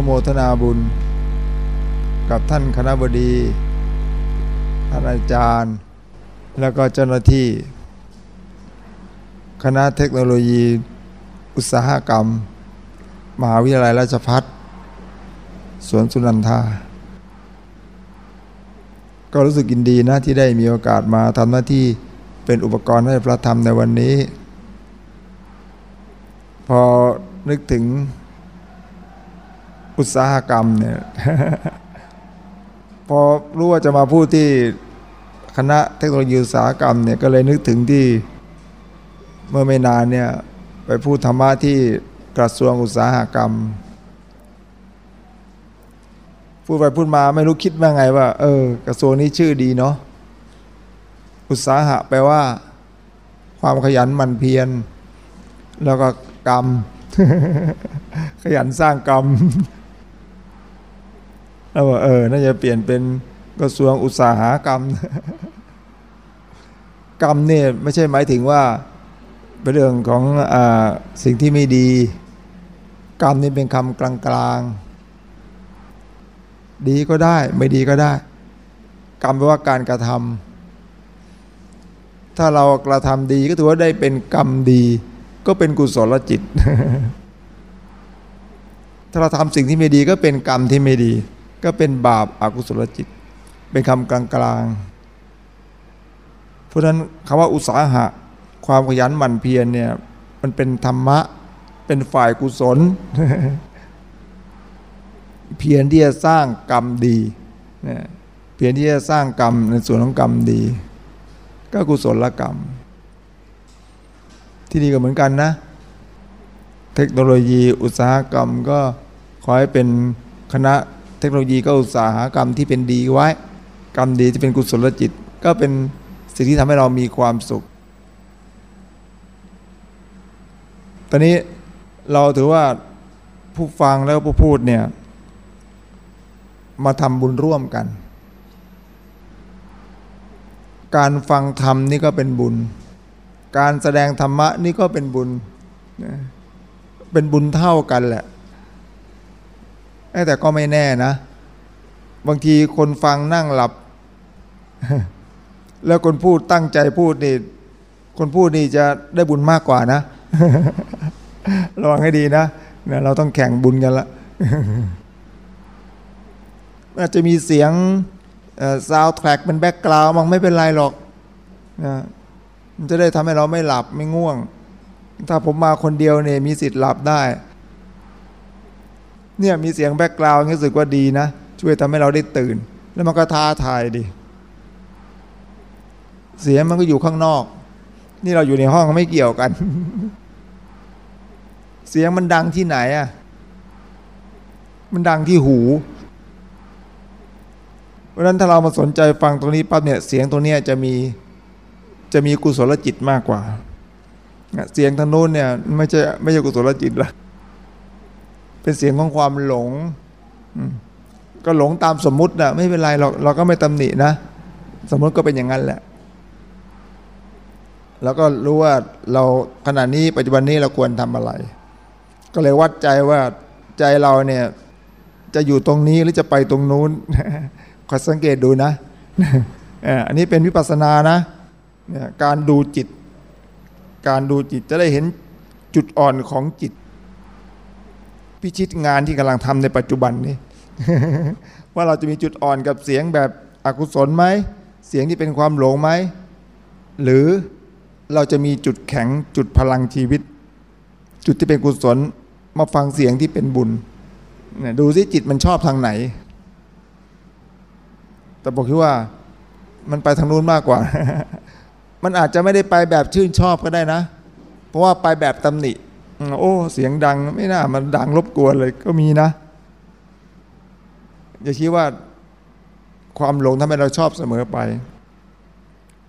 นุโมทนาบุญ กับท่านคณะบดีท่านอาจารย์ แล้วก็เจ้าหน้าที่ คณะเทคโนโลยี อุตสาหกรรม มหาวิทยาลัยราชพัฒสวนสุนันทา ก็รู้สึกยินดีนะที่ได้มีโอกาสมาทำหน้าที่เป็นอุปกรณ์ให้พระธรรมในวันนี้ พอนึกถึง อุตสาหกรรมเนี่ยพอรู้ว่าจะมาพูดที่คณะเทคโนโลยีอุตสาหกรรมเนี่ยก็เลยนึกถึงที่เมื่อไม่นานเนี่ยไปพูดธรรมะที่กระทรวงอุตสาหกรรม พูดไปพูดมาไม่รู้คิดว่าไงว่า เออ กระทรวงนี้ชื่อดีเนาะอุตสาหะแปลว่า ความขยันหมั่นเพียรแล้วก็กรรม ขยันสร้างกรรม แล้วว่าเออน่าจะเปลี่ยนเป็นกระทรวงอุตสาหกรรม กรรมเนี่ยไม่ใช่หมายถึงว่าเป็นเรื่องของอสิ่งที่ไม่ดี กรรมนี่เป็นคำกลางๆ ดีก็ได้ไม่ดีก็ได้ กรรมแปลว่าการกระทำถ้าเรากระทำดีก็ถือว่าได้เป็นกรรมดี ก็เป็นกุศลจิต ถ้าเราทำสิ่งที่ไม่ดีก็เป็นกรรมที่ไม่ดี ก็เป็นบาปอากุศลจิต เป็นคำกลางๆ เพราะฉะนั้นคำว่าอุตสาหะ ความขยันหมั่นเพียรเนี่ยมันเป็นธรรมะ เป็นฝ่ายกุศล เพียรที่จะสร้างกรรมดีเพียรที่จะสร้างกรรมในส่วนของกรรมดี ก็กุศลกรรม ที่นี่ก็เหมือนกันนะ เทคโนโลยีอุตสาหกรรมก็ขอให้เป็นคณะ เทคโนโลยีก็อุตสาหกรรมที่เป็นดีไว้ กรรมดีที่เป็นกุศลจิต ก็เป็นสิ่งที่ทำให้เรามีความสุข ตอนนี้เราถือว่าผู้ฟังแล้วผู้พูดเนี่ยมาทำบุญร่วมกัน การฟังธรรมนี่ก็เป็นบุญ การแสดงธรรมะนี่ก็เป็นบุญ เป็นบุญเท่ากันแหละ แต่ก็ไม่แน่นะ บางทีคนฟังนั่งหลับ แล้วคนพูดตั้งใจพูดนี่ คนพูดนี่จะได้บุญมากกว่านะ ระวังให้ดีนะเนี่ยเราต้องแข่งบุญกันละอาจจะมีเสียงซาวด์แทร็กเป็น background มันไม่เป็นไรหรอกนะมันจะได้ทำให้เราไม่หลับไม่ง่วง ถ้าผมมาคนเดียวเนี่ยมีสิทธิ์หลับได้ เนี่ยมีเสียง background รู้สึกว่าดีนะ ช่วยทำให้เราได้ตื่น แล้วมันก็ท้าทายดีเสียงมันก็อยู่ข้างนอก นี่เราอยู่ในห้องไม่เกี่ยวกัน เสียงมันดังที่ไหนอะมันดังที่หูเพราะนั้นถ้าเรามาสนใจฟังตรงนี้ปั๊บเนี่ยเสียงตรงนี้จะมีจะมีกุศลจิตมากกว่า เสียงทางโน้นเนี่ยไม่ใช่ไม่ใช่กุศลจิตละ เป็นเสียงของความหลง ก็หลงตามสมมุตินะไม่เป็นไรเราเราก็ไม่ตำหนินะ สมมติก็เป็นอย่างนั้นแหละ แล้วก็รู้ว่าเราขณะนี้ปัจจุบันนี้เราควรทำอะไร ก็เลยวัดใจว่าใจเราเนี่ยจะอยู่ตรงนี้หรือจะไปตรงนู้นคอยสังเกตดูนะอันนี้เป็นวิปัสสนานะการดูจิต การดูจิตจะได้เห็นจุดอ่อนของจิต พิชิตงานที่กำลังทำในปัจจุบันนี้ ว่าเราจะมีจุดอ่อนกับเสียงแบบอกุศลไหม เสียงที่เป็นความหลงไหม หรือเราจะมีจุดแข็งจุดพลังชีวิต จุดที่เป็นกุศลมาฟังเสียงที่เป็นบุญดูสิจิตมันชอบทางไหน แต่บอกคิดว่ามันไปทางนู้นมากกว่า มันอาจจะไม่ได้ไปแบบชื่นชอบก็ได้นะ เพราะว่าไปแบบตำหนิ โอ้เสียงดังไม่น่ามันดังรบกวนเลยก็มีนะอย่าคิดว่าความหลงทำให้เราชอบเสมอไป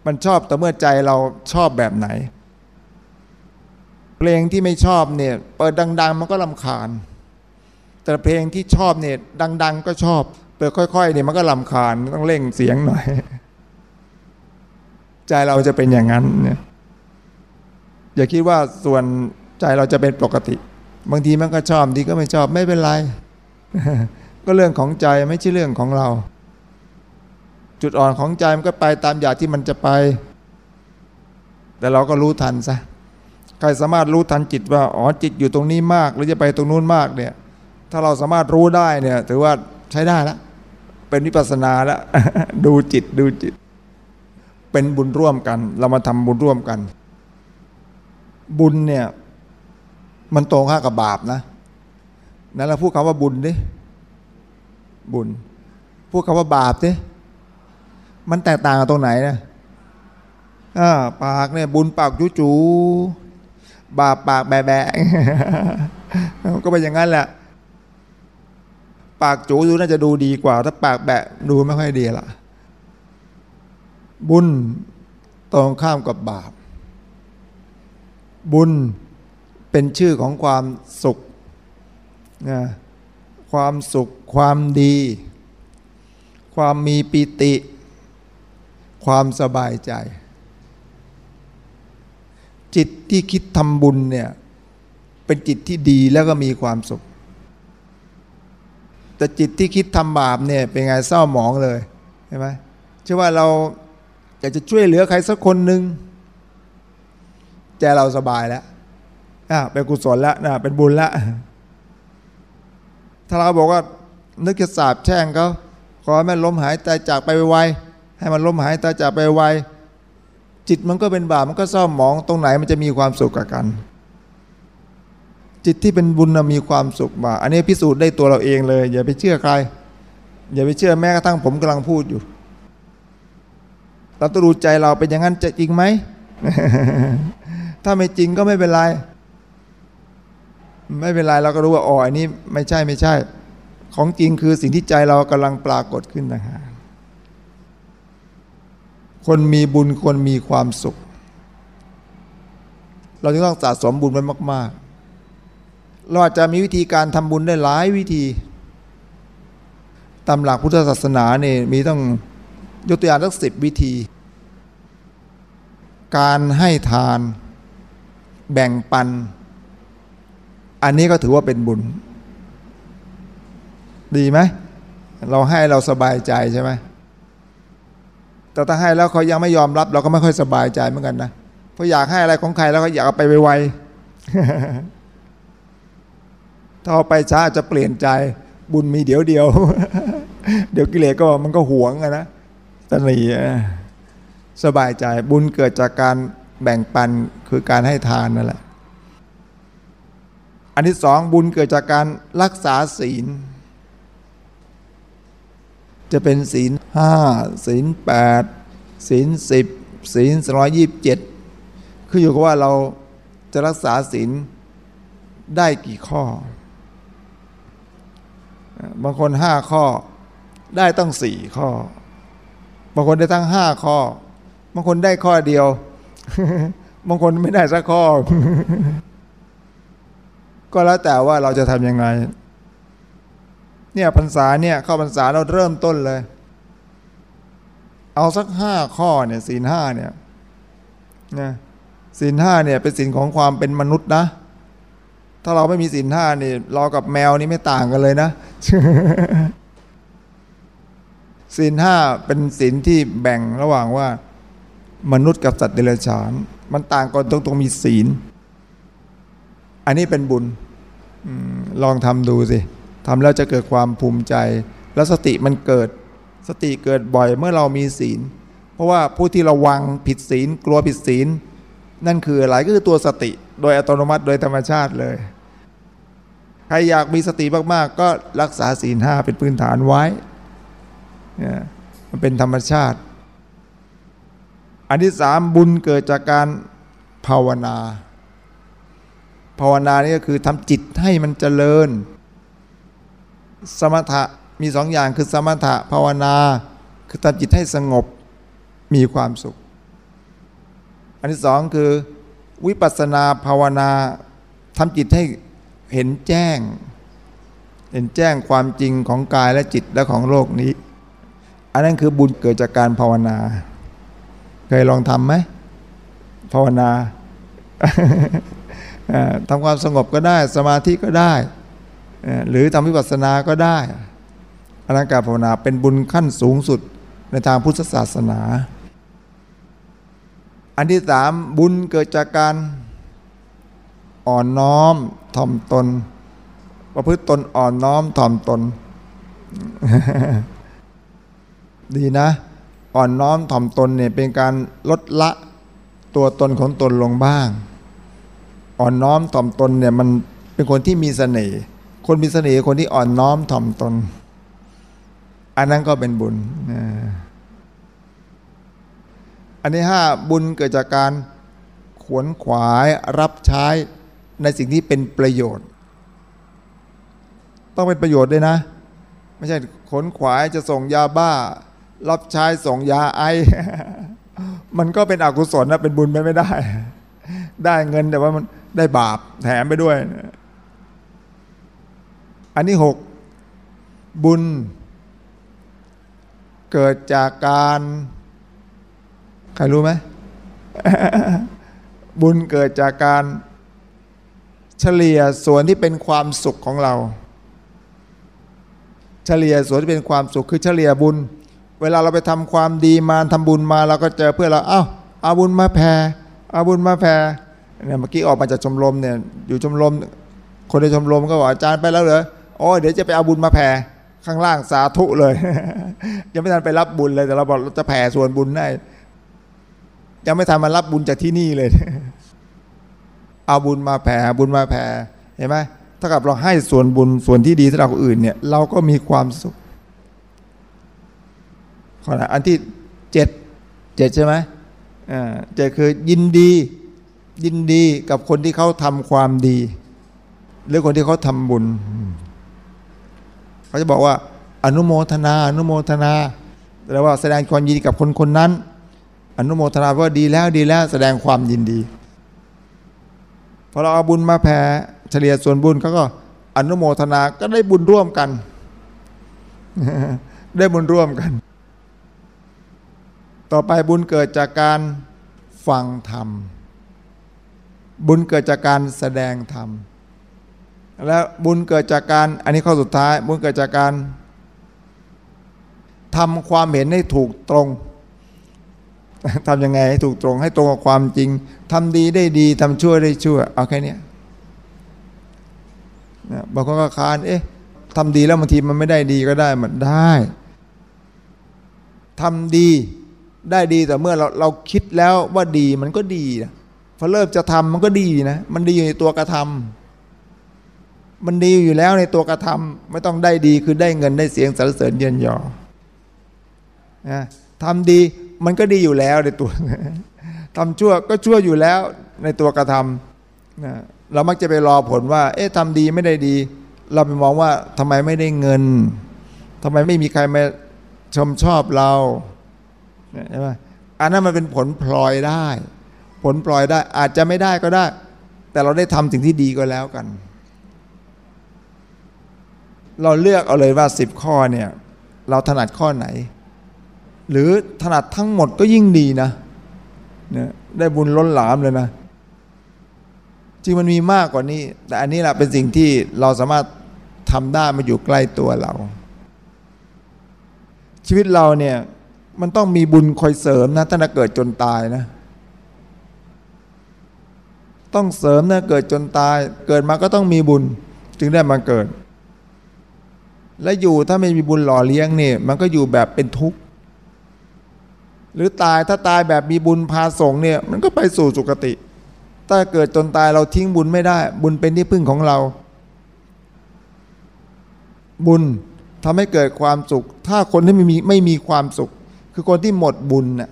มันชอบแต่เมื่อใจเราชอบแบบไหน เพลงที่ไม่ชอบเนี่ยเปิดดัง ๆ มันก็ลำคาญ แต่เพลงที่ชอบเนี่ยดัง ๆ ก็ชอบ เปิดค่อยๆเนี่ยมันก็ลำคาญต้องเร่งเสียงหน่อย ใจเราจะเป็นอย่างนั้นเนี่ยอย่าคิดว่าส่วน ใจเราจะเป็นปกติ บางทีมันก็ชอบดีก็ไม่ชอบไม่เป็นไร ก็เรื่องของใจไม่ใช่เรื่องของเรา จุดอ่อนของใจมันก็ไปตามอยางที่มันจะไป แต่เราก็รู้ทันซะใครสามารถรู้ทันจิตว่าอ๋อจิตอยู่ตรงนี้มาก หรือจะไปตรงนู้นมากเนี่ยถ้าเราสามารถรู้ได้เนี่ยถือว่าใช้ได้แล้วเป็นวิปัสสนาแล้วดูจิตดูจิต เป็นบุญร่วมกัน เรามาทำบุญร่วมกัน บุญเนี่ย มันตรงข้ากับบาปนะนั้นเราพูดคำว่าบุญดิบุญ พูดคำว่าบาปดิมันแตกต่างกันตรงไหนนะอ่าปากเนี่ยบุญปากจูจูบาปปากแบะแบะก็เป็นอย่างนั้นแหละ ปากจูดูน่าจะดูดีกว่า ถ้าปากแบะดูไม่ค่อยดีละบุญตรงข้ามกับบาป บุญ เป็นชื่อของความสุขนะความสุข ความดี ความมีปิติ ความสบายใจ จิตที่คิดทำบุญเนี่ย เป็นจิตที่ดีแล้วก็มีความสุข แต่จิตที่คิดทำบาปเนี่ยเป็นไงเศร้าหมองเลยใช่ไหมเชื่อว่าเราอยากจะช่วยเหลือใครสักคนหนึ่งใจเราสบายแล้ว อะเป็นกุศลล้วนะเป็นบุญล้วถ้าเราบอกว่า นึกจะสาบแช่งเขาขอให้มันล้มหายตายจากไปไวให้มันล้มหายตายจากไปไวจิตมันก็เป็นบาปมันก็เศร้าหมองตรงไหนมันจะมีความสุขกับกัน จิตที่เป็นบุญมีความสุขมาอันนี้พิสูจน์ได้ตัวเราเองเลย อย่าไปเชื่อใคร อย่าไปเชื่อแม้กระทั่งผมกำลังพูดอยู่เราต้องดูใจเราเป็นอย่างนั้นจะจริงไหมถ้าไม่จริงก็ไม่เป็นไร ไม่เป็นไรเราก็รู้ว่าอ๋ออันนี้ไม่ใช่ไม่ใช่ ของจริงคือสิ่งที่ใจเรากำลังปรากฏขึ้นนะฮะคนมีบุญคนมีความสุข เราจึงต้องสะสมบุญไว้มาก ๆ เราอาจจะมีวิธีการทำบุญได้หลายวิธีตามหลักพุทธศาสนาเนี่ยมีต้องยกตัวอย่างสักสิบวิธี การให้ทาน แบ่งปัน อันนี้ก็ถือว่าเป็นบุญ ดีไหม เราให้เราสบายใจใช่ไหมแต่ถ้าให้แล้วเขายังไม่ยอมรับ เราก็ไม่ค่อยสบายใจเหมือนกันนะเพราะอยากให้อะไรของใครแล้วก็อยากไปไวๆถ้าเอาไปช้าจะเปลี่ยนใจ บุญมีเดี๋ยวเดียว เดี๋ยวกิเลสก็มันก็หวงอะนะตนีสบายใจบุญเกิดจากการแบ่งปันคือการให้ทานนั่นแหละ นที่สองบุญเกิดจากการรักษาศีล จะเป็นศีลห้าศีลแปดศีลสิบศีลร้อยยี่สิบเจ็ดคืออยู่กับว่าเราจะรักษาศีลได้กี่ข้อ บางคนห้าข้อได้ตั้งสี่ข้อ บางคนได้ตั้งห้าข้อ บางคนได้ข้อเดียว บางคนไม่ได้สักข้อ ก็แล้วแต่ว่าเราจะทำยังไง เนี่ยพรรษาเนี่ยเข้าพรรษาเราเริ่มต้นเลย เอาสักห้าข้อเนี่ยศีลห้าเนี่ยนะศีลห้าเนี่ยเป็นศีลของความเป็นมนุษย์นะ ถ้าเราไม่มีศีลห้านี่เรากับแมวนี่ไม่ต่างกันเลยนะศีลห้าเป็นศีลที่แบ่งระหว่างว่า มนุษย์กับสัตว์เดรัจฉาน มันต่างกันตรงตรงมีศีล อันนี้เป็นบุญลองทำดูสิทำแล้วจะเกิดความภูมิใจ แล้วสติมันเกิด สติเกิดบ่อยเมื่อเรามีศีล เพราะว่าผู้ที่ระวังผิดศีล กลัวผิดศีล นั่นคืออะไรก็คือตัวสติ โดยอัตโนมัติโดยธรรมชาติเลย ใครอยากมีสติมากๆ ก็รักษาศีลห้าเป็นพื้นฐานไว้มันเป็นธรรมชาติ อันที่สามบุญเกิดจากการภาวนา ภาวนานี่ก็คือทำจิตให้มันเจริญ สมถะมีสองอย่างคือสมถะภาวนา คือทำจิตให้สงบมีความสุข อันที่สองคือวิปัสนาภาวนาทำจิตให้เห็นแจ้ง เห็นแจ้งความจริงของกายและจิตและของโลกนี้ อันนั้นคือบุญเกิดจากการภาวนา เคยลองทำไหมภาวนา ทำความสงบก็ได้ สมาธิก็ได้ หรือทำวิปัสสนาก็ได้อนังการภาวนาเป็นบุญขั้นสูงสุดในทางพุทธศาสนา อันที่สามบุญเกิดจากการอ่อนน้อมถ่อมตน ประพฤติตนอ่อนน้อมถ่อมตน ดีนะ อ่อนน้อมถ่อมตนเนี่ยเป็นการลดละตัวตนของตนลงบ้าง อ่อนน้อมถ่อมตนเนี่ยมันเป็นคนที่มีเสน่ห์คนมีเสน่ห์คนที่อ่อนน้อมถ่อมตน อันนั้นก็เป็นบุญนะอันที่ห้าบุญเกิดจากการขวนขวายรับใช้ในสิ่งที่เป็นประโยชน์ ต้องเป็นประโยชน์ด้วยนะ ไม่ใช่ขนขวายจะส่งยาบ้า รับใช้ส่งยาไอ มันก็เป็นอกุศลนะเป็นบุญไปไม่ได้ ได้เงินแต่ว่ามันได้บาปแถมไปด้วย อันที่หกบุญ เกิดจากการใครรู้ไหมบุญเกิดจากการเฉลี่ยส่วนที่เป็นความสุขของเรา เฉลี่ยส่วนที่เป็นความสุขคือเฉลี่ยบุญ เวลาเราไปทำความดีมาทำบุญมาเราก็เจอเพื่อเราเอ้าเอาบุญมาแผ่ เอาบุญมาแผ่เนี่ยเมื่อกี้ออกมาจากชมรมเนี่ยอยู่ชมรมคนในชมรมก็บอกอาจารย์ไปแล้วเหรอโอ้ยเดี๋ยวจะไปเอาบุญมาแผ่ข้างล่างสาธุเลย ยังไม่ทันไปรับบุญเลยแต่เราบอกเราจะแผ่ส่วนบุญได้ยังไม่ทันมารับบุญจากที่นี่เลย เอาบุญมาแผ่บุญมาแผ่เห็นไหมถ้ากับเราให้ส่วนบุญส่วนที่ดีสำหรับคนอื่นเนี่ยเราก็มีความสุขขอไหนอันที่เจ็ดเจ็ดใช่ไหม จ็ดคือยินดียินดีกับคนที่เขาทำความดี หรือคนที่เขาทำบุญ เขาจะบอกว่า อนุโมทนา อนุโมทนาแปลว่าแสดงความยินดีกับคนคนนั้น อนุโมทนาว่าดีแล้วดีแล้วแสดงความยินดีพอเราเอาบุญมาแผ่เฉลี่ยส่วนบุญเขาก็อนุโมทนาก็ได้บุญร่วมกัน ได้บุญร่วมกัน ต่อไปบุญเกิดจากการฟังธรรม บุญเกิดจากการแสดงธรรม และบุญเกิดจากการอันนี้ข้อสุดท้าย บุญเกิดจากการทำความเห็นให้ถูกตรงทำยังไงให้ถูกตรงให้ตรงกับความจริงทำดีได้ดีทำชั่วได้ชั่วเอาแค่นี้บางคนก็คานเอ๊ะทำดีแล้วบางทีมันไม่ได้ดีก็ได้มันได้ทำดี ได้ดีแต่เมื่อเราเราคิดแล้วว่าดีมันก็ดีนะพอเริ่มจะทำมันก็ดีนะ มันดีอยู่ในตัวกระทำมันดีอยู่แล้วในตัวกระทำไม่ต้องได้ดีคือได้เงินได้เสียงสรรเสริญเยินยอนะทำดีมันก็ดีอยู่แล้วในตัวทำชั่วก็ชั่วอยู่แล้วในตัวกระทำนะเรามักจะไปรอผลว่า เอ๊ะทำดีไม่ได้ดี เราไปมองว่าทำไมไม่ได้เงินทำไมไม่มีใครมาชมชอบเรา ใช่ไหมอันนั้นมันเป็นผลพลอยได้ ผลพลอยได้อาจจะไม่ได้ก็ได้ แต่เราได้ทำสิ่งที่ดีก็แล้วกัน เราเลือกเอาเลยว่าสิบข้อเนี่ย เราถนัดข้อไหน หรือถนัดทั้งหมดก็ยิ่งดีนะเนี่ยได้บุญล้นหลามเลยนะจริงมันมีมากกว่านี้ แต่อันนี้แหละเป็นสิ่งที่เราสามารถทำได้มาอยู่ใกล้ตัวเรา ชีวิตเราเนี่ย มันต้องมีบุญคอยเสริมนะตั้งแต่เกิดจนตายนะ ต้องเสริมนะเกิดจนตาย เกิดมาก็ต้องมีบุญ จึงได้มาเกิด และอยู่ถ้าไม่มีบุญหล่อเลี้ยงเนี่ยมันก็อยู่แบบเป็นทุกข์หรือตายถ้าตายแบบมีบุญพาส่งเนี่ย มันก็ไปสู่สุคติ ถ้าเกิดจนตายเราทิ้งบุญไม่ได้ บุญเป็นที่พึ่งของเรา บุญทำให้เกิดความสุข ถ้าคนที่ไม่มีไม่มีความสุข คือคนที่หมดบุญน่ะ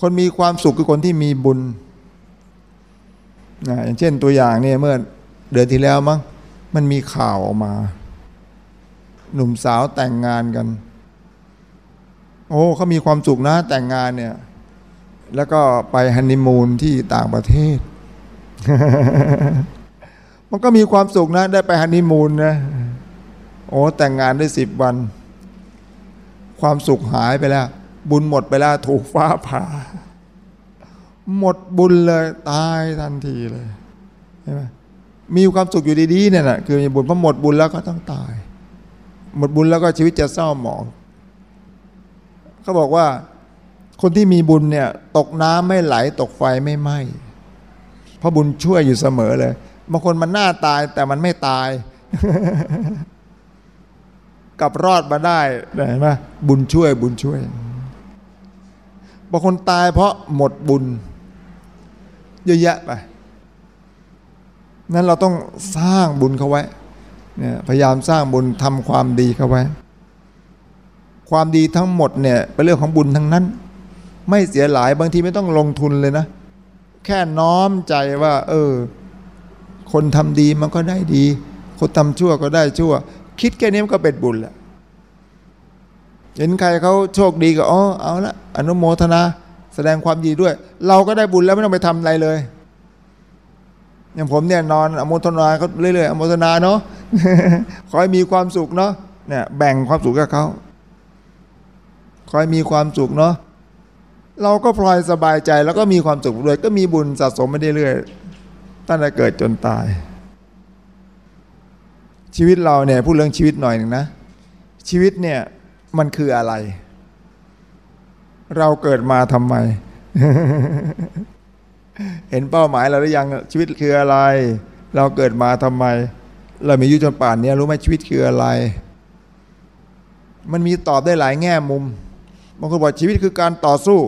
คนมีความสุขคือคนที่มีบุญนะอย่างเช่นตัวอย่างเนี่ยเมื่อเดือนที่แล้วมั้งมันมีข่าวออกมา หนุ่มสาวแต่งงานกัน โอ้เขามีความสุขนะแต่งงานเนี่ย แล้วก็ไปฮันนีมูนที่ต่างประเทศ มันก็มีความสุขนะได้ไปฮันนีมูนนะโอ้แต่งงานได้สิบวัน ความสุขหายไปแล้ว บุญหมดไปแล้วถูกฟ้าผ่า หมดบุญเลยตายทันทีเลยใช่ไหมมีความสุขอยู่ดีๆเนี่ยนะคือมีบุญพอหมดบุญแล้วก็ต้องตาย หมดบุญแล้วก็ชีวิตจะเศร้าหมองเขาบอกว่าคนที่มีบุญเนี่ยตกน้ำไม่ไหลตกไฟไม่ไหม้เพราะบุญช่วยอยู่เสมอเลยบางคนมันหน้าตายแต่มันไม่ตาย กลับรอดมาได้เห็นไหมบุญช่วยบุญช่วยบางคนตายเพราะหมดบุญ เยอะแยะไปนั้นเราต้องสร้างบุญเขาไว้เนี่ยพยายามสร้างบุญทำความดีเขาไว้ ความดีทั้งหมดเนี่ยเป็นเรื่องของบุญทั้งนั้น ไม่เสียหลายบางทีไม่ต้องลงทุนเลยนะ แค่น้อมใจว่า เออ คนทำดีมันก็ได้ดี คนทำชั่วก็ได้ชั่ว คิดแค่นี้มันก็เป็นบุญแหละเห็นใครเขาโชคดีก็อ๋อเอาละอนุโมทนาแสดงความดีด้วย เราก็ได้บุญแล้วไม่ต้องไปทำอะไรเลย อย่างผมเนี่ยนอนอนุโมทนาเขาเรื่อยๆอนุโมทนาเนาะขอให้มีความสุขเนาะเนี่ยแบ่งความสุขกับเขาขอให้มีความสุขเนาะเราก็พลอยสบายใจแล้วก็มีความสุขด้วย ก็มีบุญสะสมมาเรื่อยๆตั้งแต่เกิดจนตาย ชีวิตเราเนี่ยพูดเรื่องชีวิตหน่อยหนึ่งนะ ชีวิตเนี่ยมันคืออะไร เราเกิดมาทำไม เห็นเป้าหมายเราหรือยังชีวิตคืออะไร เราเกิดมาทำไม เรามีอายุจนป่านนี้รู้ไหมชีวิตคืออะไร มันมีตอบได้หลายแง่มุมบางคนบอกชีวิตคือการต่อสู้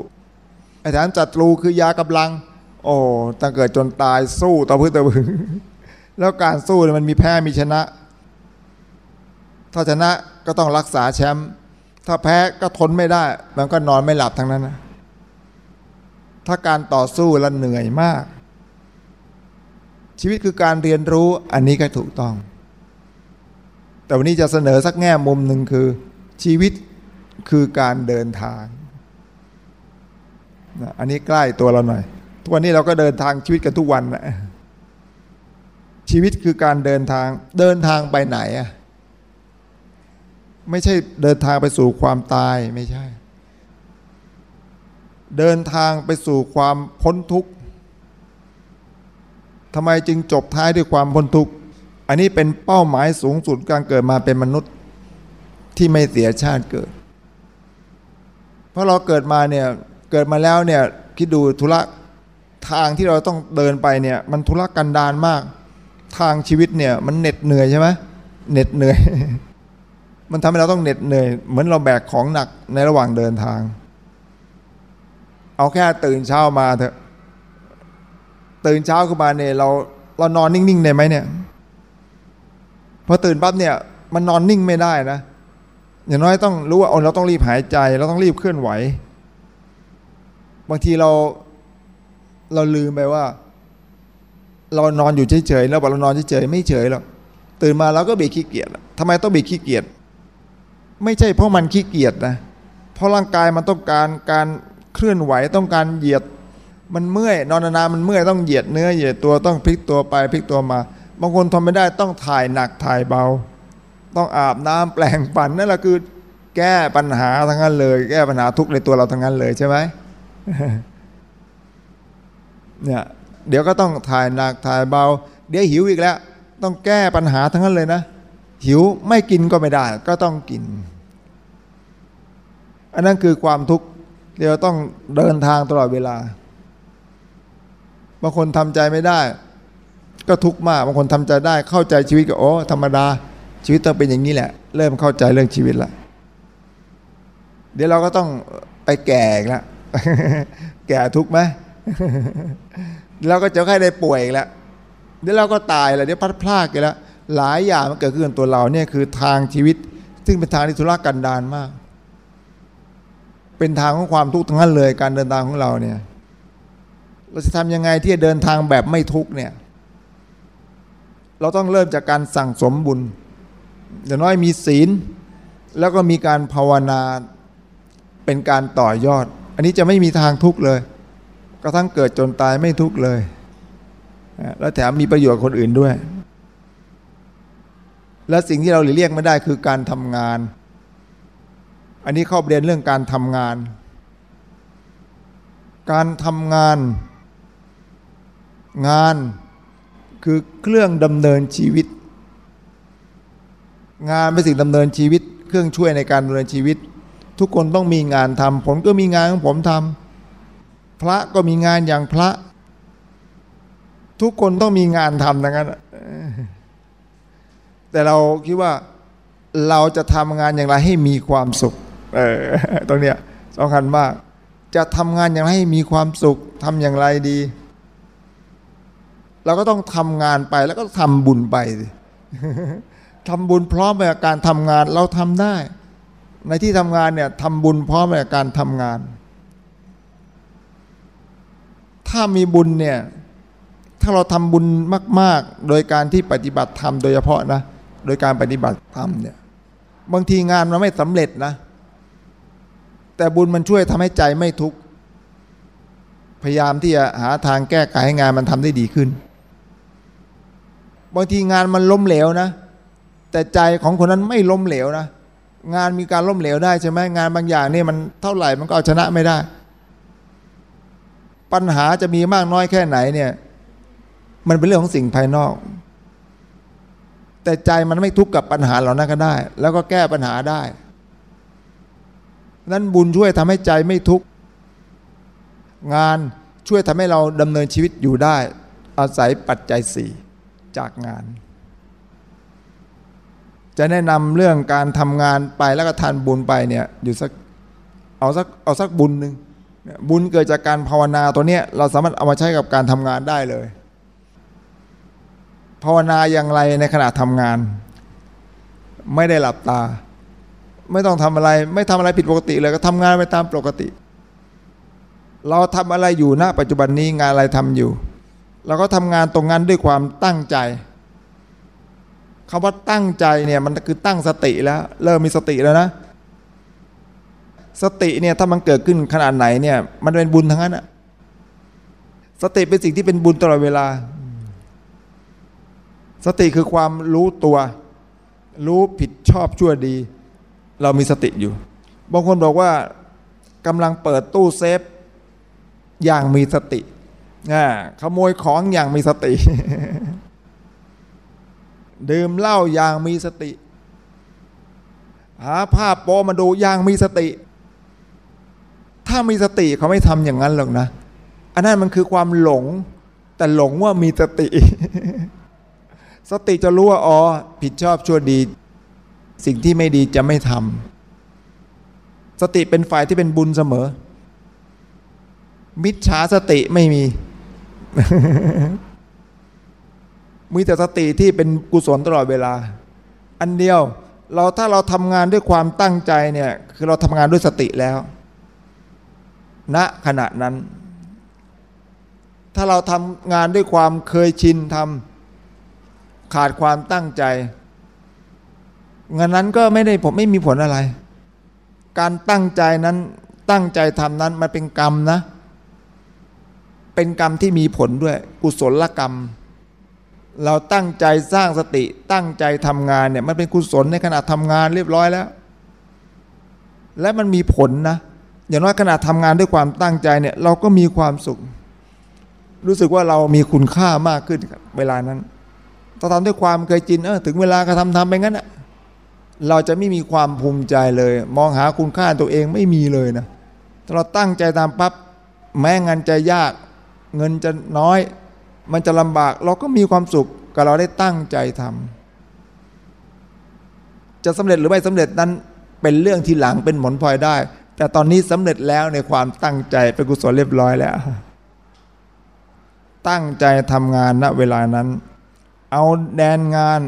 ไอ้ฐานจัตรูคือยากำลัง โอ้ตั้งเกิดจนตายสู้ต่อพื้นตะบึงแล้วการสู้มันมีแพ้มีชนะ ถ้าชนะก็ต้องรักษาแชมป์ถ้าแพ้ก็ทนไม่ได้ มันก็นอนไม่หลับทั้งนั้นนะถ้าการต่อสู้แล้วเหนื่อยมาก ชีวิตคือการเรียนรู้อันนี้ก็ถูกต้อง แต่วันนี้จะเสนอสักแง่มุมหนึ่งคือ ชีวิตคือการเดินทางอันนี้ใกล้ตัวเราหน่อย ทุกวันนี้เราก็เดินทางชีวิตกันทุกวันนะชีวิตคือการเดินทางเดินทางไปไหนอะ ไม่ใช่เดินทางไปสู่ความตายไม่ใช่ เดินทางไปสู่ความพ้นทุกข์ทำไมจึงจบท้ายด้วยความพ้นทุกข์อันนี้เป็นเป้าหมายสูงสุดการเกิดมาเป็นมนุษย์ที่ไม่เสียชาติเกิด เพราะเราเกิดมาเนี่ยเกิดมาแล้วเนี่ยคิดดูธุระทางที่เราต้องเดินไปเนี่ยมันธุระกันดารมาก ทางชีวิตเนี่ยมันเหน็ดเหนื่อยใช่ไหมเหน็ดเหนื่อย มันทำให้เราต้องเหน็ดเหนื่อยเหมือนเราแบกของหนักในระหว่างเดินทาง เอาแค่ตื่นเช้ามาเถอะ ตื่นเช้าขึ้นมาเนี่ยเราเรานอนนิ่งๆได้ไหมเนี่ยพอตื่นปั๊บเนี่ย มันนอนนิ่งไม่ได้นะอย่างน้อยต้องรู้ว่าเราต้องรีบหายใจ เราต้องรีบเคลื่อนไหว บางทีเราเราลืมไปว่า เรานอนอยู่เฉยๆแล้วบอกเรานอนเฉยๆไม่เฉยหรอกตื่นมาเราก็เบียขี้เกียจทำไมต้องเบียขี้เกียจ ไม่ใช่เพราะมันขี้เกียจนะเพราะร่างกายมันต้องการการเคลื่อนไหวต้องการเหยียดมันเมื่อยนอนนานมันเมื่อยต้องเหยียดเนื้อเหยียดตัวต้องพลิกตัวไปพลิกตัวมา บางคนทนไม่ได้ต้องถ่ายหนักถ่ายเบา ต้องอาบน้ำแปลงฟันนั่นแหละคือ แก้ปัญหาทั้งนั้นเลย แก้ปัญหาทุกในตัวเราทั้งนั้นเลยใช่ไหมเนี่ยเดี๋ยวก็ต้องถ่ายหนักถ่ายเบา เดี๋ยวหิวอีกแล้ว ต้องแก้ปัญหาทั้งนั้นเลยนะ หิวไม่กินก็ไม่ได้ ก็ต้องกิน อันนั้นคือความทุกข์เดี๋ยวต้องเดินทางตลอดเวลา บางคนทำใจไม่ได้ ก็ทุกข์มากบางคนทำใจได้เข้าใจชีวิตก็โอ้ธรรมดา ชีวิตต้องเป็นอย่างนี้แหละ เริ่มเข้าใจเรื่องชีวิตละเดี๋ยวเราก็ต้องไปแก่อีกแล้วแก่ทุกข์ไหมเราก็จะค่ได้ป่วยอีกแล้วเดี๋ยวเราก็ตายแล้วเดี๋ยวพัดพลากกันแล้ว หลายอย่างมันเกิดขึ้นตัวเราเนี่ยคือทางชีวิต ซึ่งเป็นทางที่ทุรกันดารมาก เป็นทางของความทุกข์ทั้งนั้นเลยการเดินทางของเราเนี่ยเราจะทำยังไงที่จะเดินทางแบบไม่ทุกข์เนี่ยเราต้องเริ่มจากการสั่งสมบุญอย่างน้อยมีศีล แล้วก็มีการภาวนาเป็นการต่อยอด อันนี้จะไม่มีทางทุกข์เลยกระทั่งเกิดจนตายไม่ทุกข์เลย แล้วแถมมีประโยชน์คนอื่นด้วย และสิ่งที่เราหลีกเลี่ยงไม่ได้คือการทำงาน อันนี้เข้าประเด็นเรื่องการทำงาน การทำงาน งานคือเครื่องดำเนินชีวิต งานเป็นสิ่งดำเนินชีวิต เครื่องช่วยในการดำเนินชีวิต ทุกคนต้องมีงานทำผมก็มีงานของผมทำพระก็มีงานอย่างพระ ทุกคนต้องมีงานทำดังนั้น แต่เราคิดว่าเราจะทำงานอย่างไรให้มีความสุข เออตรงเนี้ยสำคัญมาก จะทำงานอย่างไรให้มีความสุขทำอย่างไรดี เราก็ต้องทำงานไปแล้วก็ทำบุญไปสิทำบุญพร้อมไปกับการทำงานเราทำได้ ในที่ทำงานเนี่ยทำบุญพร้อมไปกับการทำงาน ถ้ามีบุญเนี่ยถ้าเราทำบุญมาก ๆ โดยการที่ปฏิบัติธรรมโดยเฉพาะนะ โดยการปฏิบัติธรรมเนี่ยบางทีงานมันไม่สำเร็จนะ แต่บุญมันช่วยทำให้ใจไม่ทุกข์พยายามที่จะหาทางแก้ไขให้งานมันทำได้ดีขึ้น บางทีงานมันล้มเหลวนะ แต่ใจของคนนั้นไม่ล้มเหลวนะ งานมีการล้มเหลวได้ใช่ไหมงานบางอย่างเนี่ยมันเท่าไหร่มันก็เอาชนะไม่ได้ ปัญหาจะมีมากน้อยแค่ไหนเนี่ย มันเป็นเรื่องของสิ่งภายนอก แต่ใจมันไม่ทุกข์กับปัญหาเหล่านั้นก็ได้ แล้วก็แก้ปัญหาได้นั้นบุญช่วยทำให้ใจไม่ทุกข์งานช่วยทำให้เราดำเนินชีวิตอยู่ได้ อาศัยปัจจัยสี่จากงาน จะแนะนำเรื่องการทำงานไปแล้วก็ทานบุญไปเนี่ยอยู่สักเอาสักเอาสักบุญหนึ่งบุญเกิดจากการภาวนาตัวเนี้ยเราสามารถเอามาใช้กับการทำงานได้เลย ภาวนาอย่างไรในขณะทำงาน ไม่ได้หลับตา ไม่ต้องทำอะไร ไม่ทำอะไรผิดปกติเลยก็ทำงานไปตามปกติ เราทำอะไรอยู่ณปัจจุบันนี้งานอะไรทำอยู่เราก็ทำงานตรงนั้นด้วยความตั้งใจคำว่าตั้งใจเนี่ยมันคือตั้งสติแล้ว เริ่มมีสติแล้วนะ สติเนี่ยถ้ามันเกิดขึ้นขนาดไหนเนี่ย มันเป็นบุญทั้งนั้นอะสติเป็นสิ่งที่เป็นบุญตลอดเวลา สติคือความรู้ตัว รู้ผิดชอบชั่วดี เรามีสติอยู่ บางคนบอกว่ากำลังเปิดตู้เซฟ อย่างมีสติอ่าขโมยของอย่างมีสติ ดื่มเหล้าอย่างมีสติ หาภาพโปมาดูอย่างมีสติ ถ้ามีสติเขาไม่ทำอย่างนั้นหรอกนะ อันนั้นมันคือความหลง แต่หลงว่ามีสติ สติจะรู้ว่าอ๋อผิดชอบชั่วดี สิ่งที่ไม่ดีจะไม่ทำสติเป็นฝ่ายที่เป็นบุญเสมอ มิจฉาสติไม่มี มีแต่สติที่เป็นกุศลตลอดเวลา อันเดียวเราถ้าเราทำงานด้วยความตั้งใจเนี่ยคือเราทำงานด้วยสติแล้วณขณะนั้น ถ้าเราทำงานด้วยความเคยชินทำ ขาดความตั้งใจงานนั้นก็ไม่ได้ผมไม่มีผลอะไร การตั้งใจนั้นตั้งใจทำนั้นมันเป็นกรรมนะ เป็นกรรมที่มีผลด้วย กุศลกรรม เราตั้งใจสร้างสติ ตั้งใจทำงานเนี่ยมันเป็นกุศลในขณะทำงานเรียบร้อยแล้ว และมันมีผลนะอย่างน้อยขณะทำงานด้วยความตั้งใจเนี่ยเราก็มีความสุข รู้สึกว่าเรามีคุณค่ามากขึ้นเวลานั้น ถ้าทำด้วยความเคยจินเออถึงเวลาก็ทำทำไปงั้นอะเราจะไม่มีความภูมิใจเลย มองหาคุณค่าตัวเองไม่มีเลยนะถ้าเราตั้งใจตามปับ๊บแม้งานจะยาก เงินจะน้อย มันจะลำบาก เราก็มีความสุขกับเราได้ตั้งใจทำจะสำเร็จหรือไม่สำเร็จนั้นเป็นเรื่องที่หลังเป็นผลพลอยได้ แต่ตอนนี้สำเร็จแล้วในความตั้งใจเป็นกุศลเรียบร้อยแล้ว ตั้งใจทำงานณเวลานั้น เอาแดนงาน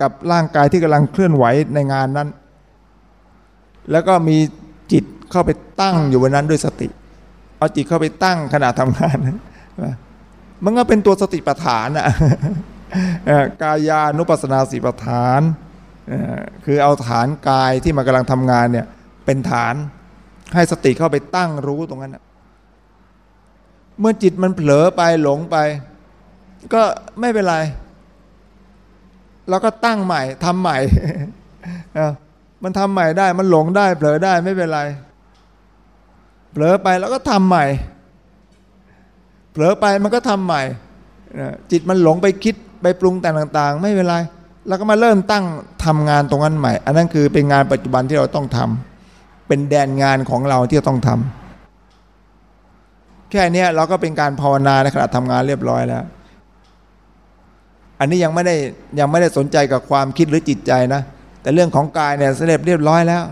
กับร่างกายที่กำลังเคลื่อนไหวในงานนั้น แล้วก็มีจิตเข้าไปตั้งอยู่บนนั้นด้วยสติ เอาจิตเข้าไปตั้งขณะทำงานมันก็เป็นตัวสติปัฏฐานอะกายานุปัสนาสีปัฏฐานคือเอาฐานกายที่มันกำลังทำงานเนี่ยเป็นฐานให้สติเข้าไปตั้งรู้ตรงนั้นเมื่อจิตมันเผลอไปหลงไป ก็ไม่เป็นไร เราก็ตั้งใหม่ทำใหม่มันทำใหม่ได้มันหลงได้ เผลอได้ไม่เป็นไร เผลอไปแล้วก็ทำใหม่ เผลอไปมันก็ทำใหม่ จิตมันหลงไปคิดไปปรุงแต่งต่าง ๆ ไม่เป็นไรแล้วก็มาเริ่มตั้งทำงานตรงนั้นใหม่ อันนั้นคือเป็นงานปัจจุบันที่เราต้องทำเป็นแดนงานของเราที่ต้องทำแค่นี้เราก็เป็นการภาวนาในขณะทำงานเรียบร้อยแล้ว อันนี้ยังไม่ได้ยังไม่ได้สนใจกับความคิดหรือจิตใจนะ แต่เรื่องของกายเนี่ยเสร็จเรียบร้อยแล้ว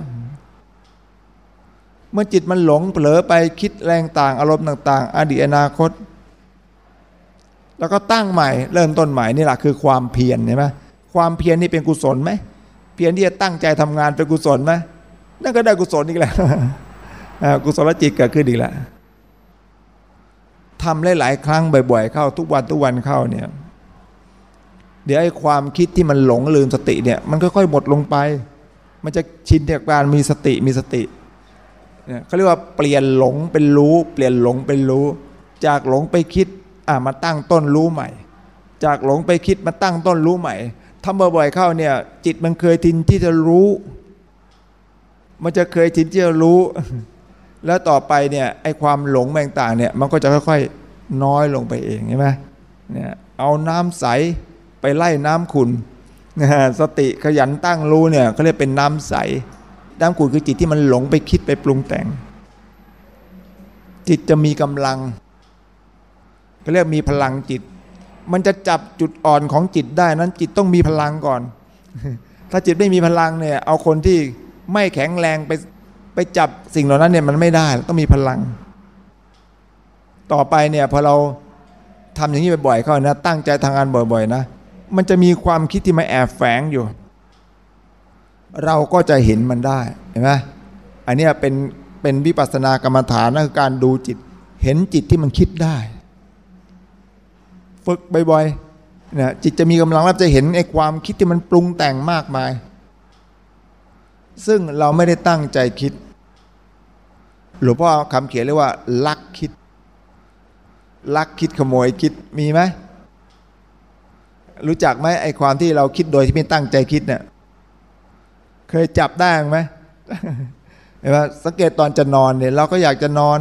เมื่อจิตมันหลงเผลอไปคิดแรงต่างอารมณ์ต่าง ๆ อดีตอนาคต แล้วก็ตั้งใหม่ เริ่มต้นใหม่นี่แหละคือความเพียรใช่ไหมความเพียรนี่เป็นกุศลไหมเพียรที่จะตั้งใจทำงานเป็นกุศลไหมนั่นก็ได้กุศลอีกแล้วกุศลจิตเกิดขึ้นอีกแล้วทำหลายๆครั้งบ่อย ๆ เข้าทุกวันทุกวันเข้าเนี่ย เดี๋ยวไอ้ความคิดที่มันหลงลืมสติเนี่ยมันค่อยๆหมดลงไป มันจะชินจากการมีสติมีสติเนี่ยเขาเรียกว่าเปลี่ยนหลงเป็นรู้ เปลี่ยนหลงเป็นรู้ จากหลงไปคิดอ่ามาตั้งต้นรู้ใหม่ จากหลงไปคิดมาตั้งต้นรู้ใหม่ทำบ่อยๆเข้าเนี่ยจิตมันเคยทินที่จะรู้ มันจะเคยทินที่จะรู้ แล้วต่อไปเนี่ยไอ้ความหลงแมงต่างเนี่ยมันก็จะค่อยๆน้อยลงไปเองใช่ไหมเนี่ยเอาน้ำใส ไปไล่น้ำขุนนะสติขยันตั้งรู้เนี่ยเขาเรียกเป็นน้ำใส น้ำขุนคือจิตที่มันหลงไปคิดไปปรุงแต่ง จิตจะมีกำลังเขาเรียกมีพลังจิต มันจะจับจุดอ่อนของจิตได้นั้นจิตต้องมีพลังก่อน ถ้าจิตไม่มีพลังเนี่ยเอาคนที่ไม่แข็งแรงไปไปจับสิ่งเหล่านั้นเนี่ยมันไม่ได้ต้องมีพลัง ต่อไปเนี่ยพอเราทำอย่างนี้บ่อยๆเข้านะตั้งใจทางานบ่อย ๆ นะ มันจะมีความคิดที่มาแอบแฝงอยู่ เราก็จะเห็นมันได้เห็นไหมอันนี้เป็นเป็นวิปัสสนากรรมฐานนะคือการดูจิต เห็นจิตที่มันคิดได้ ฝึกบ่อยๆนะจิตจะมีกำลังรับจะเห็นไอ้ความคิดที่มันปรุงแต่งมากมาย ซึ่งเราไม่ได้ตั้งใจคิดหลวงพ่อคำเขียนเรียกว่า ลักคิด ลักคิดขโมยคิดมีไหม รู้จักไหมไอ้ความที่เราคิดโดยที่ไม่ตั้งใจคิดเนี่ยเคยจับได้ไหมเห็นไหมสังเกตตอนจะนอนเนี่ยเราก็อยากจะนอน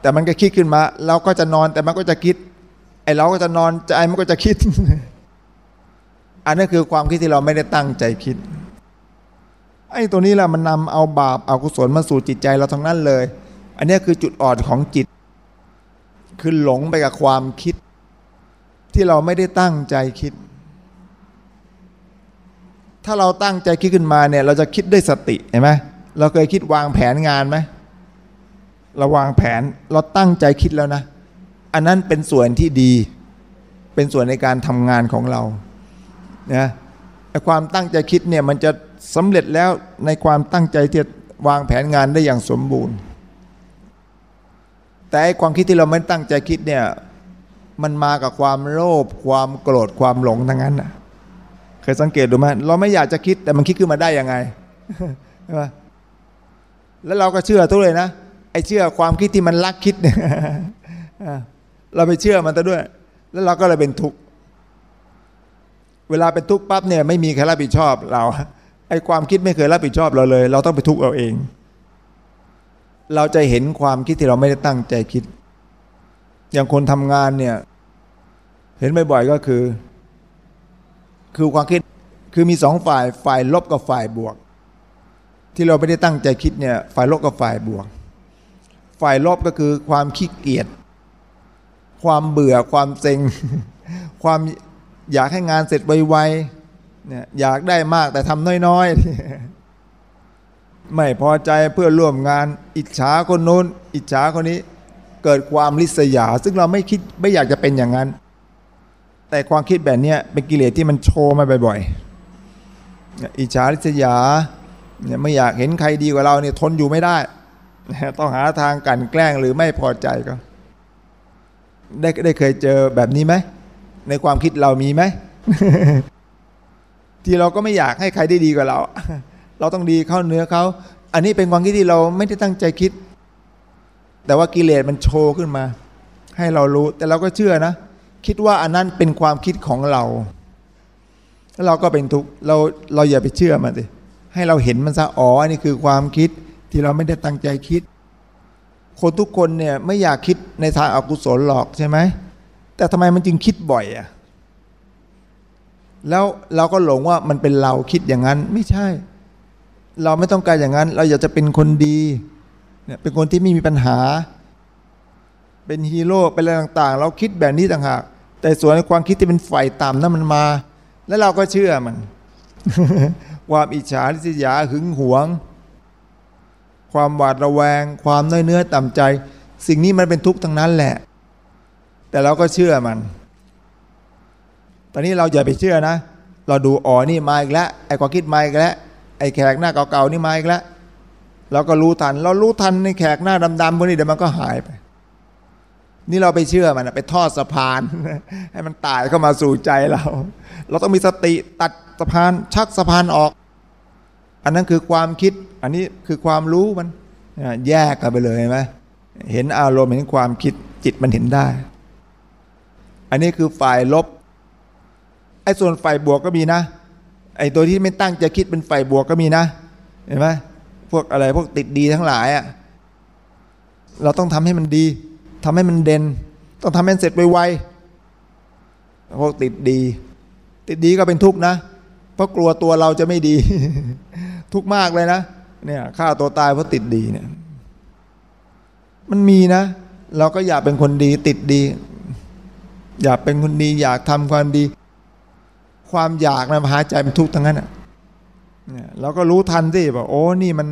แต่มันก็คิดขึ้นมา เราก็จะนอนแต่มันก็จะคิด ไอเราก็จะนอนใจมันก็จะคิด อันนั้นคือความคิดที่เราไม่ได้ตั้งใจคิดไอ้ตัวนี้แหละมันนำเอาบาปเอากุศลมาสู่จิตใจเราทั้งนั้นเลย อันนี้คือจุดอ่อนของจิต คือหลงไปกับความคิด ที่เราไม่ได้ตั้งใจคิด ถ้าเราตั้งใจคิดขึ้นมาเนี่ยเราจะคิดด้วยสติเห็นไหมเราเคยคิดวางแผนงานไหมเราวางแผนเราตั้งใจคิดแล้วนะ อันนั้นเป็นส่วนที่ดี เป็นส่วนในการทำงานของเรานะความตั้งใจคิดเนี่ยมันจะสำเร็จแล้วในความตั้งใจที่วางแผนงานได้อย่างสมบูรณ์ แต่ความคิดที่เราไม่ตั้งใจคิดเนี่ย มันมากับความโลภความโกรธความหลงทั้งนั้นนะเคยสังเกตดูไหมเราไม่อยากจะคิดแต่มันคิดขึ้นมาได้ยังไงใช่ไหมแล้วเราก็เชื่อทุกเลยนะไอ้เชื่อความคิดที่มันลักคิดเนี่ยเราไปเชื่อมันซะด้วย แล้วเราก็เลยเป็นทุกข์เวลาเป็นทุกข์ปั๊บเนี่ยไม่มีใครรับผิดชอบเราไอ้ความคิดไม่เคยรับผิดชอบเราเลย เราต้องไปทุกข์เราเอง เราจะเห็นความคิดที่เราไม่ได้ตั้งใจคิด อย่างคนทำงานเนี่ย เห็นบ่อยๆก็คือ คือความคิดคือมีสองฝ่ายฝ่ายลบกับฝ่ายบวก ที่เราไม่ได้ตั้งใจคิดเนี่ยฝ่ายลบกับฝ่ายบวก ฝ่ายลบก็คือความขี้เกียจความเบื่อความเซ็ง ความอยากให้งานเสร็จไวๆเนี่ยอยากได้มากแต่ทำน้อยๆ ไม่พอใจเพื่อร่วมงานอิจฉาคนนู้น อิจฉาคนนี้ เกิดความริษยา ซึ่งเราไม่คิดไม่อยากจะเป็นอย่างนั้น แต่ความคิดแบบนี้เป็นกิเลสที่มันโชว์มาบ่อยๆ อิจฉาริษยาเนี่ยไม่อยากเห็นใครดีกว่าเราเนี่ยทนอยู่ไม่ได้ ต้องหาทางกันแกล้งหรือไม่พอใจก็ ได้ได้เคยเจอแบบนี้ไหม ในความคิดเรามีไหม ที่เราก็ไม่อยากให้ใครได้ดีกว่าเรา เราต้องดีเข้าเนื้อเขา อันนี้เป็นความคิดที่เราไม่ได้ตั้งใจคิด แต่ว่ากิเลสมันโชว์ขึ้นมา ให้เรารู้แต่เราก็เชื่อนะ คิดว่าอันนั้นเป็นความคิดของเราแล้วเราก็เป็นทุกข์เราเราอย่าไปเชื่อมันสิให้เราเห็นมันซะอ๋ออันนี้คือความคิดที่เราไม่ได้ตั้งใจคิด คนทุกคนเนี่ยไม่อยากคิดในทางอากุศลหรอกใช่ไหมแต่ทำไมมันจึงคิดบ่อยอะแล้วเราก็หลงว่ามันเป็นเราคิดอย่างนั้นไม่ใช่ เราไม่ต้องการอย่างนั้น เราอยากจะเป็นคนดีเนี่ยเป็นคนที่ไม่มีปัญหา เป็นฮีโร่เป็นอะไรต่าง ๆ เราคิดแบบนี้ต่างหาก แต่ส่วนในความคิดที่เป็นฝ่ายต่ำนั้นมันมา แล้วเราก็เชื่อมัน ความอิจฉาริษยาหึงหวง ความหวาดระแวง ความน้อยเนื้อต่ำใจ สิ่งนี้มันเป็นทุกข์ทั้งนั้นแหละ แต่เราก็เชื่อมัน ตอนนี้เราอย่าไปเชื่อนะ เราดูอ๋อนี่มาอีกแล้วไอ้ความคิดมาอีกแล้วไอ้แขกหน้าเก่าๆนี่มาอีกแล้วเราก็รู้ทัน เรารู้ทันในแขกหน้าดำๆพวกนี้เดี๋ยวมันก็หายไป นี่เราไปเชื่อมันไปทอดสะพาน ให้มันตายเข้ามาสู่ใจเรา เราต้องมีสติตัดสะพานชักสะพานออก อันนั้นคือความคิด อันนี้คือความรู้มันแยกกันไปเลยเห็นไหมเห็นอารมณ์เห็นความคิดจิตมันเห็นได้ อันนี้คือฝ่ายลบไอ้ส่วนฝ่ายบวกก็มีนะ ไอ้ตัวที่ไม่ตั้งใจคิดเป็นฝ่ายบวกก็มีนะ เห็นไหมพวกอะไรพวกติดดีทั้งหลายอะ่ะเราต้องทำให้มันดี ทำให้มันเด่น ต้องทำให้เสร็จไวๆพวกติดดี ติดดีก็เป็นทุกข์นะ เพราะกลัวตัวเราจะไม่ดี ทุกข์มากเลยนะ เนี่ยฆ่าตัวตายเพราะติดดีเนี่ย มันมีนะ เราก็อยากเป็นคนดี ติดดี อยากเป็นคนดี อยากทำความดี ความอยากนะพาใจเป็นทุกข์ทั้งนั้นอะเนี่ยเราก็รู้ทันสิบอกโอ้นี่มัน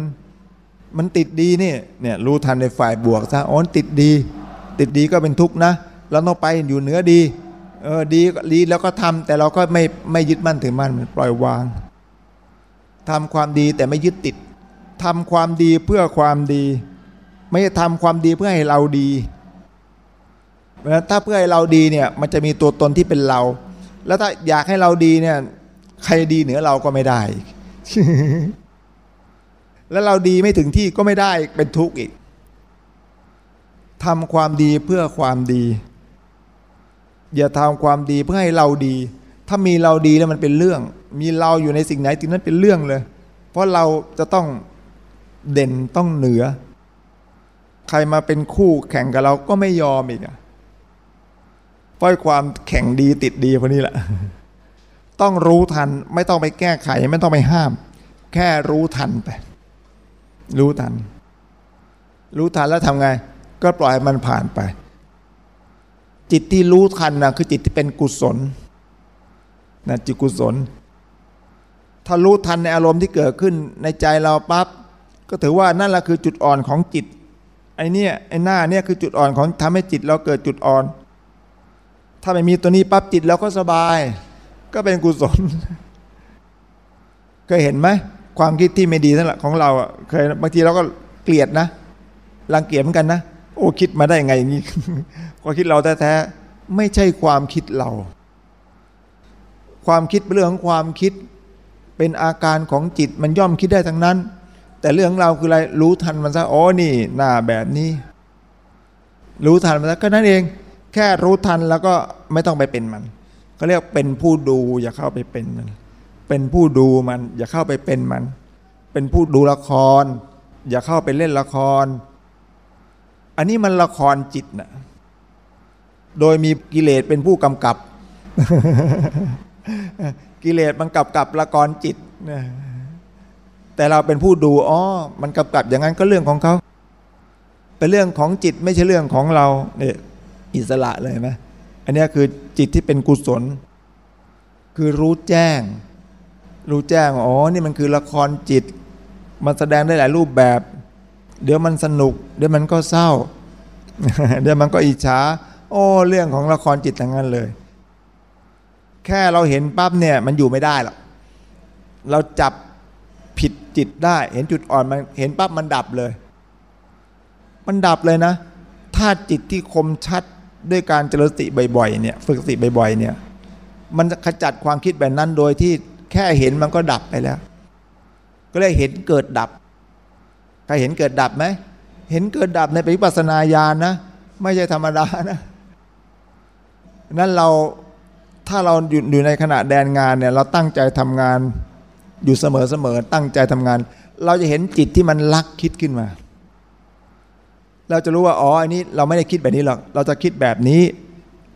มันติดดีนี่เนี่ยรู้ทันในฝ่ายบวกซะโอ้ติดดี ติดดีก็เป็นทุกข์นะเราต้องไปอยู่เหนือดีเออดีดีแล้วก็ทำแต่เราก็ไม่ไม่ยึดมั่นถือมั่นปล่อยวางทำความดีแต่ไม่ยึดติดทำความดีเพื่อความดี ไม่ใช่ทำความดีเพื่อให้เราดีถ้าเพื่อให้เราดีเนี่ยมันจะมีตัวตนที่เป็นเรา แล้วถ้าอยากให้เราดีเนี่ยใครดีเหนือเราก็ไม่ได้ แล้วเราดีไม่ถึงที่ก็ไม่ได้เป็นทุกข์อีก ทำความดีเพื่อความดี อย่าทำความดีเพื่อให้เราดี ถ้ามีเราดีแล้วมันเป็นเรื่อง มีเราอยู่ในสิ่งไหนสิ่งนั้นเป็นเรื่องเลย เพราะเราจะต้องเด่นต้องเหนือ ใครมาเป็นคู่แข่งกับเราก็ไม่ยอมอีกอะเพราะความแข่งดีติดดีพวกนี้แหละ ต้องรู้ทันไม่ต้องไปแก้ไข ไม่ต้องไปห้าม แค่รู้ทันไป รู้ทัน รู้ทันแล้วทำไง ก็ปล่อยมันผ่านไป จิตที่รู้ทันนะคือจิตที่เป็นกุศลนะจิตกุศล ถ้ารู้ทันในอารมณ์ที่เกิดขึ้นในใจเราปั๊บก็ถือว่านั่นแหละคือจุดอ่อนของจิตไอ้นี่ไอหน้าเนี่ยคือจุดอ่อนของทำให้จิตเราเกิดจุดอ่อน ถ้าไม่มีตัวนี้ปั๊บจิตเราก็สบาย ก็เป็นกุศลเคยเห็นไหมความคิดที่ไม่ดีนั่นแหละของเราเคยบางทีเราก็เกลียดนะรังเกียจเหมือนกันนะ โอ้คิดมาได้ไงอย่างนี้ความคิดเราแท้ๆไม่ใช่ความคิดเรา ความคิดเป็นเรื่องของความคิดเป็นอาการของจิตมันย่อมคิดได้ทั้งนั้น แต่เรื่องเราคืออะไรรู้ทันมันซะอ๋อนี่หน้าแบบนี้ รู้ทันมันซะก็นั่นเอง แค่รู้ทันแล้วก็ไม่ต้องไปเป็นมันก็เรียกเป็นผู้ดูอย่าเข้าไปเป็นมัน เป็นผู้ดูมันอย่าเข้าไปเป็นมัน เป็นผู้ดูละคร อย่าเข้าไปเล่นละคร อันนี้มันละครจิตนะโดยมีกิเลสเป็นผู้กำกับ กิเลสมันกับกับละครจิตนะแต่เราเป็นผู้ดูอ๋อมันกับกับอย่างนั้นก็เรื่องของเขาเป็นเรื่องของจิตไม่ใช่เรื่องของเราเนี่ยอิสระเลยไหมอันนี้คือจิตที่เป็นกุศล คือรู้แจ้ง รู้แจ้งอ๋อนี่มันคือละครจิต มันแสดงได้หลายรูปแบบ เดี๋ยวมันสนุก เดี๋ยวมันก็เศร้า เดี๋ยวมันก็อิจฉาโอ้เรื่องของละครจิตทั้งนั้นเลย แค่เราเห็นปั๊บเนี่ยมันอยู่ไม่ได้หรอกเราจับผิดจิตได้ เห็นจุดอ่อนมันเห็นปั๊บมันดับเลย มันดับเลยนะ ถ้าจิตที่คมชัดด้วยการเจริญสติบ่อยๆเนี่ยฝึกสติบ่อยๆเนี่ยมันขจัดความคิดแบบนั้นโดยที่แค่เห็นมันก็ดับไปแล้ว ก็เลยเห็นเกิดดับ ครเห็นเกิดดับไหม เห็นเกิดดับในปิปัสนาญาณนะ ไม่ใช่ธรรมดานะ นั้นเราถ้าเราอยู่ยในขณะแดนงานเนี่ยเราตั้งใจทำงานอยู่เสมอๆตั้งใจทำงาน เราจะเห็นจิตที่มันลักคิดขึ้นมา เราจะรู้ว่าอ๋ออันนี้เราไม่ได้คิดแบบนี้หรอก เราจะคิดแบบนี้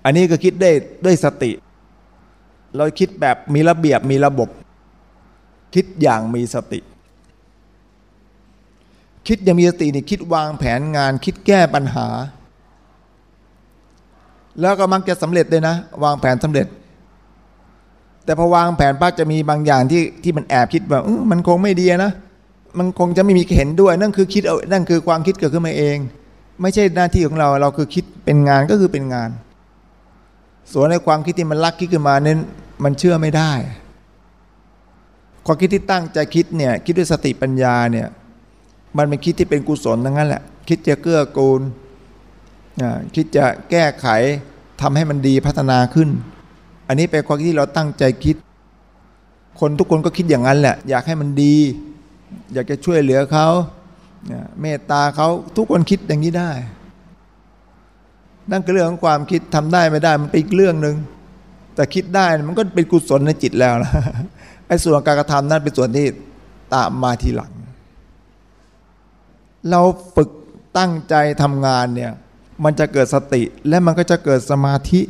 อันนี้ก็คิดได้ด้วยสติ เราคิดแบบมีระเบียบมีระบบ คิดอย่างมีสติ คิดอย่างมีสตินี่คิดวางแผนงาน คิดแก้ปัญหา แล้วก็มักจะสำเร็จเลยนะ วางแผนสำเร็จ แต่พอวางแผนป้าจะมีบางอย่างที่ที่มันแอบคิดว่ามันคงไม่ดีนะมันคงจะไม่มีเห็นด้วย นั่นคือคิดเอานั่นคือความคิดเกิดขึ้นมาเอง ไม่ใช่หน้าที่ของเราเราคือคิดเป็นงานก็คือเป็นงาน ส่วนในความคิดที่มันลักคิดขึ้นมาเน้นมันเชื่อไม่ได้ความคิดที่ตั้งใจคิดเนี่ยคิดด้วยสติปัญญาเนี่ย มันเป็นคิดที่เป็นกุศลทั้งนั้นแหละ คิดจะเกื้อกูลคิดจะแก้ไขทำให้มันดีพัฒนาขึ้น อันนี้เป็นความคิดที่เราตั้งใจคิด คนทุกคนก็คิดอย่างนั้นแหละ อยากให้มันดี อยากจะช่วยเหลือเขาเมตตาเขาทุกคนคิดอย่างนี้ได้ นั่นคือเรื่องของความคิดทำได้ไม่ได้มันเป็นอีกเรื่องหนึ่งแต่คิดได้มันก็เป็นกุศลในจิตแล้วนะไอ้ส่วนการกระทำนั้นเป็นส่วนที่ตามมาทีหลัง เราฝึกตั้งใจทำงานเนี่ย มันจะเกิดสติและมันก็จะเกิดสมาธิ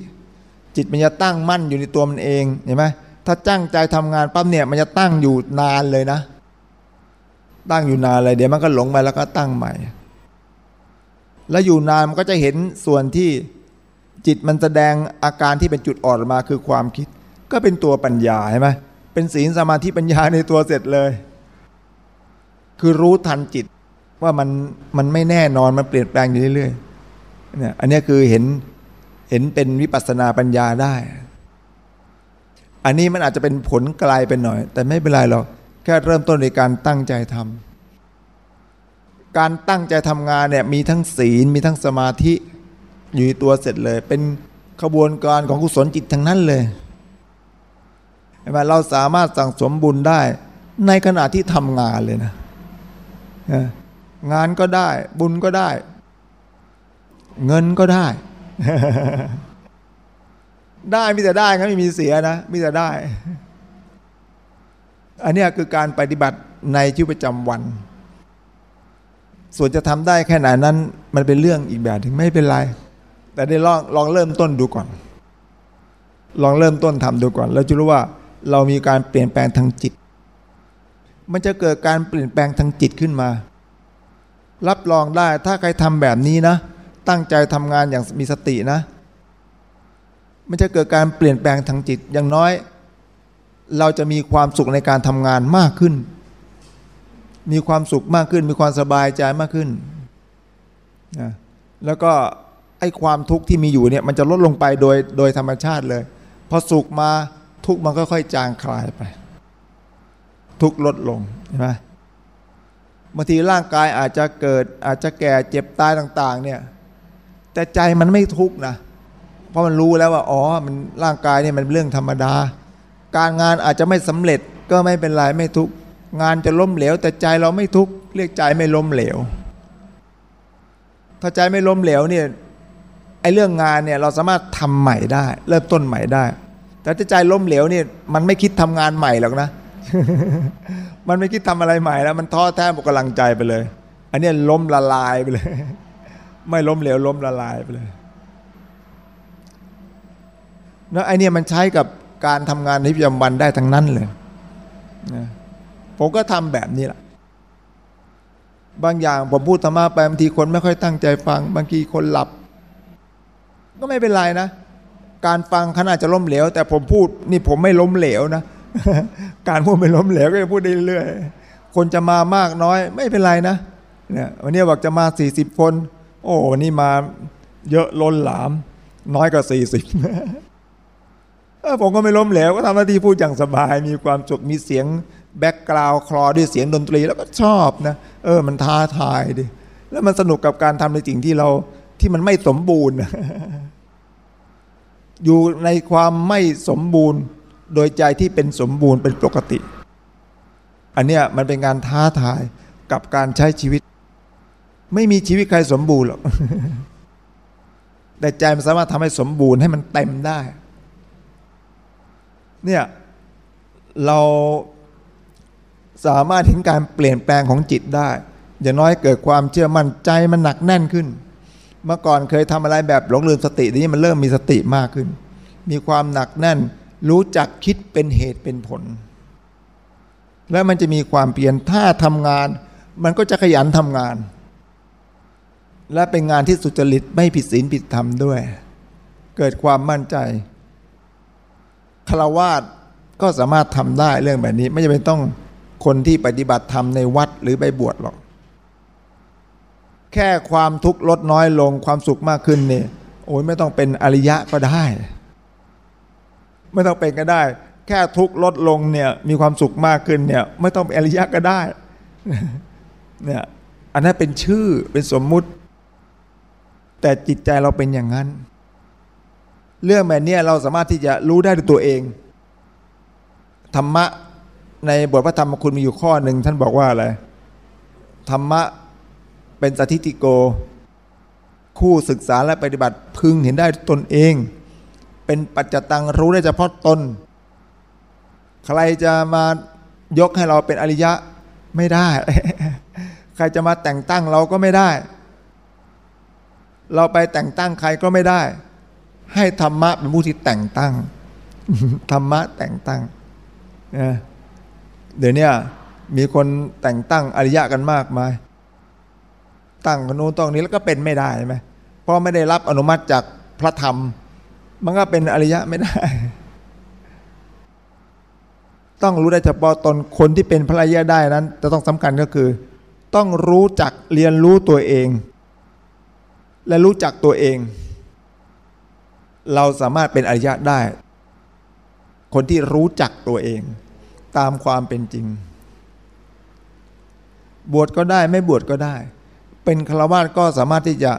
จิตมันจะตั้งมั่นอยู่ในตัวมันเองเห็นไหมถ้าจ้างใจทำงานปั๊บเนี่ยมันจะตั้งอยู่นานเลยนะ ตั้งอยู่นานเลยเดี๋ยวมันก็หลงไปแล้วก็ตั้งใหม่ แล้วอยู่นานมันก็จะเห็นส่วนที่จิตมันแสดงอาการที่เป็นจุดอ่อนมาคือความคิด ก็เป็นตัวปัญญาใช่ไหมเป็นศีลสมาธิปัญญาในตัวเสร็จเลย คือรู้ทันจิต ว่ามันมันไม่แน่นอนมันเปลี่ยนแปลงอยู่เรื่อยๆเนี่ยอันนี้คือเห็นเห็นเป็นวิปัสสนาปัญญาได้ อันนี้มันอาจจะเป็นผลไกลเป็นหน่อย แต่ไม่เป็นไรหรอกแค่เริ่มต้นในการตั้งใจทำการตั้งใจทำงานเนี่ยมีทั้งศีลมีทั้งสมาธิอยู่ในตัวเสร็จเลย เป็นขบวนการของกุศลจิตทั้งนั้นเลยเห็นไหมเราสามารถสั่งสมบุญได้ ในขณะที่ทำงานเลยนะ งานก็ได้ บุญก็ได้ เงินก็ได้ ได้มีแต่ได้ครับไม่มีเสียนะมีแต่ได้ อันนี้คือการปฏิบัติในชีวิตประจำวัน ส่วนจะทำได้แค่ไหนนั้น มันเป็นเรื่องอีกแบบถึงไม่เป็นไร แต่ได้ลองลองเริ่มต้นดูก่อน ลองเริ่มต้นทำดูก่อน แล้วจะรู้ว่าเรามีการเปลี่ยนแปลงทางจิต มันจะเกิดการเปลี่ยนแปลงทางจิตขึ้นมา รับรองได้ถ้าใครทำแบบนี้นะ ตั้งใจทำงานอย่างมีสตินะ มันจะเกิดการเปลี่ยนแปลงทางจิตอย่างน้อย เราจะมีความสุขในการทำงานมากขึ้น มีความสุขมากขึ้น มีความสบายใจมากขึ้นนะแล้วก็ไอ้ความทุกข์ที่มีอยู่เนี่ยมันจะลดลงไปโดยโดยธรรมชาติเลย พอสุขมาทุกข์มันก็ค่อยจางคลายไป ทุกข์ลดลงใช่ไหม บางทีร่างกายอาจจะเกิดอาจจะแก่เจ็บตายต่าง ๆ เนี่ย แต่ใจมันไม่ทุกข์นะ เพราะมันรู้แล้วว่าอ๋อมันร่างกายเนี่ยมันเรื่องธรรมดา การงานอาจจะไม่สำเร็จก็ไม่เป็นไรไม่ทุกข์งานจะล้มเหลว แต่ใจเราไม่ทุกข์เรียกใจไม่ล้มเหลว ถ้าใจไม่ล้มเหลวเนี่ยไอ้เรื่องงานเนี่ยเราสามารถทำใหม่ได้ เริ่มต้นใหม่ได้ แต่ถ้าใจล้มเหลวเนี่ยมันไม่คิดทำงานใหม่หรอกนะ มันไม่คิดทำอะไรใหม่แล้ว มันท้อแท้หมดกำลังใจไปเลย อันนี้ล้มละลายไปเลย ไม่ล้มเหลวล้มละลายไปเลยนะไอเนี่ยมันใช้กับการทำงานในประจำวันได้ทั้งนั้นเลยนะผมก็ทำแบบนี้แหละบางอย่างผมพูดธรรมะไปบางทีคนไม่ค่อยตั้งใจฟัง บางทีคนหลับ ก็ไม่เป็นไรนะ การฟังขนาดจะล้มเหลว แต่ผมพูดนี่ผมไม่ล้มเหลวนะ การพูดไม่ล้มเหลวก็จะพูดได้เรื่อยคนจะมามากน้อยไม่เป็นไรนะเนี่ยวันนี้บอกจะมาสี่สิบคน โอ้วันนี้มาเยอะล้นหลาม น้อยกว่าสี่สิบผมก็ไม่ล้มเหลวก็ทำหน้าที่พูดอย่างสบาย มีความสุขมีเสียงแบ็กกราวคลอด้วยเสียงดนตรีแล้วก็ชอบนะเออมันท้าทายดิแล้วมันสนุกกับการทำในสิ่งที่เราที่มันไม่สมบูรณ์อยู่ในความไม่สมบูรณ์ โดยใจที่เป็นสมบูรณ์เป็นปกติ อันเนี้ยมันเป็นการท้าทายกับการใช้ชีวิต ไม่มีชีวิตใครสมบูรณ์หรอกแต่ใจมันสามารถทำให้สมบูรณ์ให้มันเต็มได้ เนี่ยเราสามารถเห็นการเปลี่ยนแปลงของจิตได้ อย่างน้อยเกิดความเชื่อมั่นใจมันหนักแน่นขึ้น เมื่อก่อนเคยทำอะไรแบบหลงลืมสติทีนี้มันเริ่มมีสติมากขึ้น มีความหนักแน่น รู้จักคิดเป็นเหตุเป็นผล แล้วมันจะมีความเปลี่ยนถ้าทำงาน มันก็จะขยันทำงาน และเป็นงานที่สุจริตไม่ผิดศีลผิดธรรมด้วย เกิดความมั่นใจคารวาสก็สามารถทำได้เรื่องแบบนี้ ไม่จำเป็นต้องคนที่ปฏิบัติธรรมในวัดหรือไปบวชหรอก แค่ความทุกข์ลดน้อยลงความสุขมากขึ้นเนี่ยโอ้ยไม่ต้องเป็นอริยะก็ได้ ไม่ต้องเป็นก็ได้ แค่ทุกข์ลดลงเนี่ยมีความสุขมากขึ้นเนี่ยไม่ต้องเป็นอริยะก็ได้เนี่ยอันนั้นเป็นชื่อเป็นสมมุติ แต่จิตใจเราเป็นอย่างนั้น เรื่องแบบนี้เราสามารถที่จะรู้ได้ด้วยตัวเอง ธรรมะในบทพระธรรมคุณมีอยู่ข้อหนึ่งท่านบอกว่าอะไรธรรมะเป็นสถิติโก คู่ศึกษาและปฏิบัติพึงเห็นได้ตนเอง เป็นปัจจตังรู้ได้เฉพาะตน ใครจะมายกให้เราเป็นอริยะไม่ได้ ใครจะมาแต่งตั้งเราก็ไม่ได้ เราไปแต่งตั้งใครก็ไม่ได้ ให้ธรรมะเป็นผู้ที่แต่งตั้ง ธรรมะแต่งตั้งเดี๋ยวนี้มีคนแต่งตั้งอริยะกันมากมาย ตั้งคนนู้นต้องนี้แล้วก็เป็นไม่ได้ใช่ไหมเพราะไม่ได้รับอนุมัติจากพระธรรม มันก็เป็นอริยะไม่ได้ ต้องรู้ได้เฉพาะตนคนที่เป็นพระอริยะได้นั้นจะต้องสำคัญก็คือ ต้องรู้จักเรียนรู้ตัวเอง และรู้จักตัวเอง เราสามารถเป็นอริยะได้ คนที่รู้จักตัวเอง ตามความเป็นจริง บวชก็ได้ไม่บวชก็ได้ เป็นฆราวาสก็สามารถที่จะ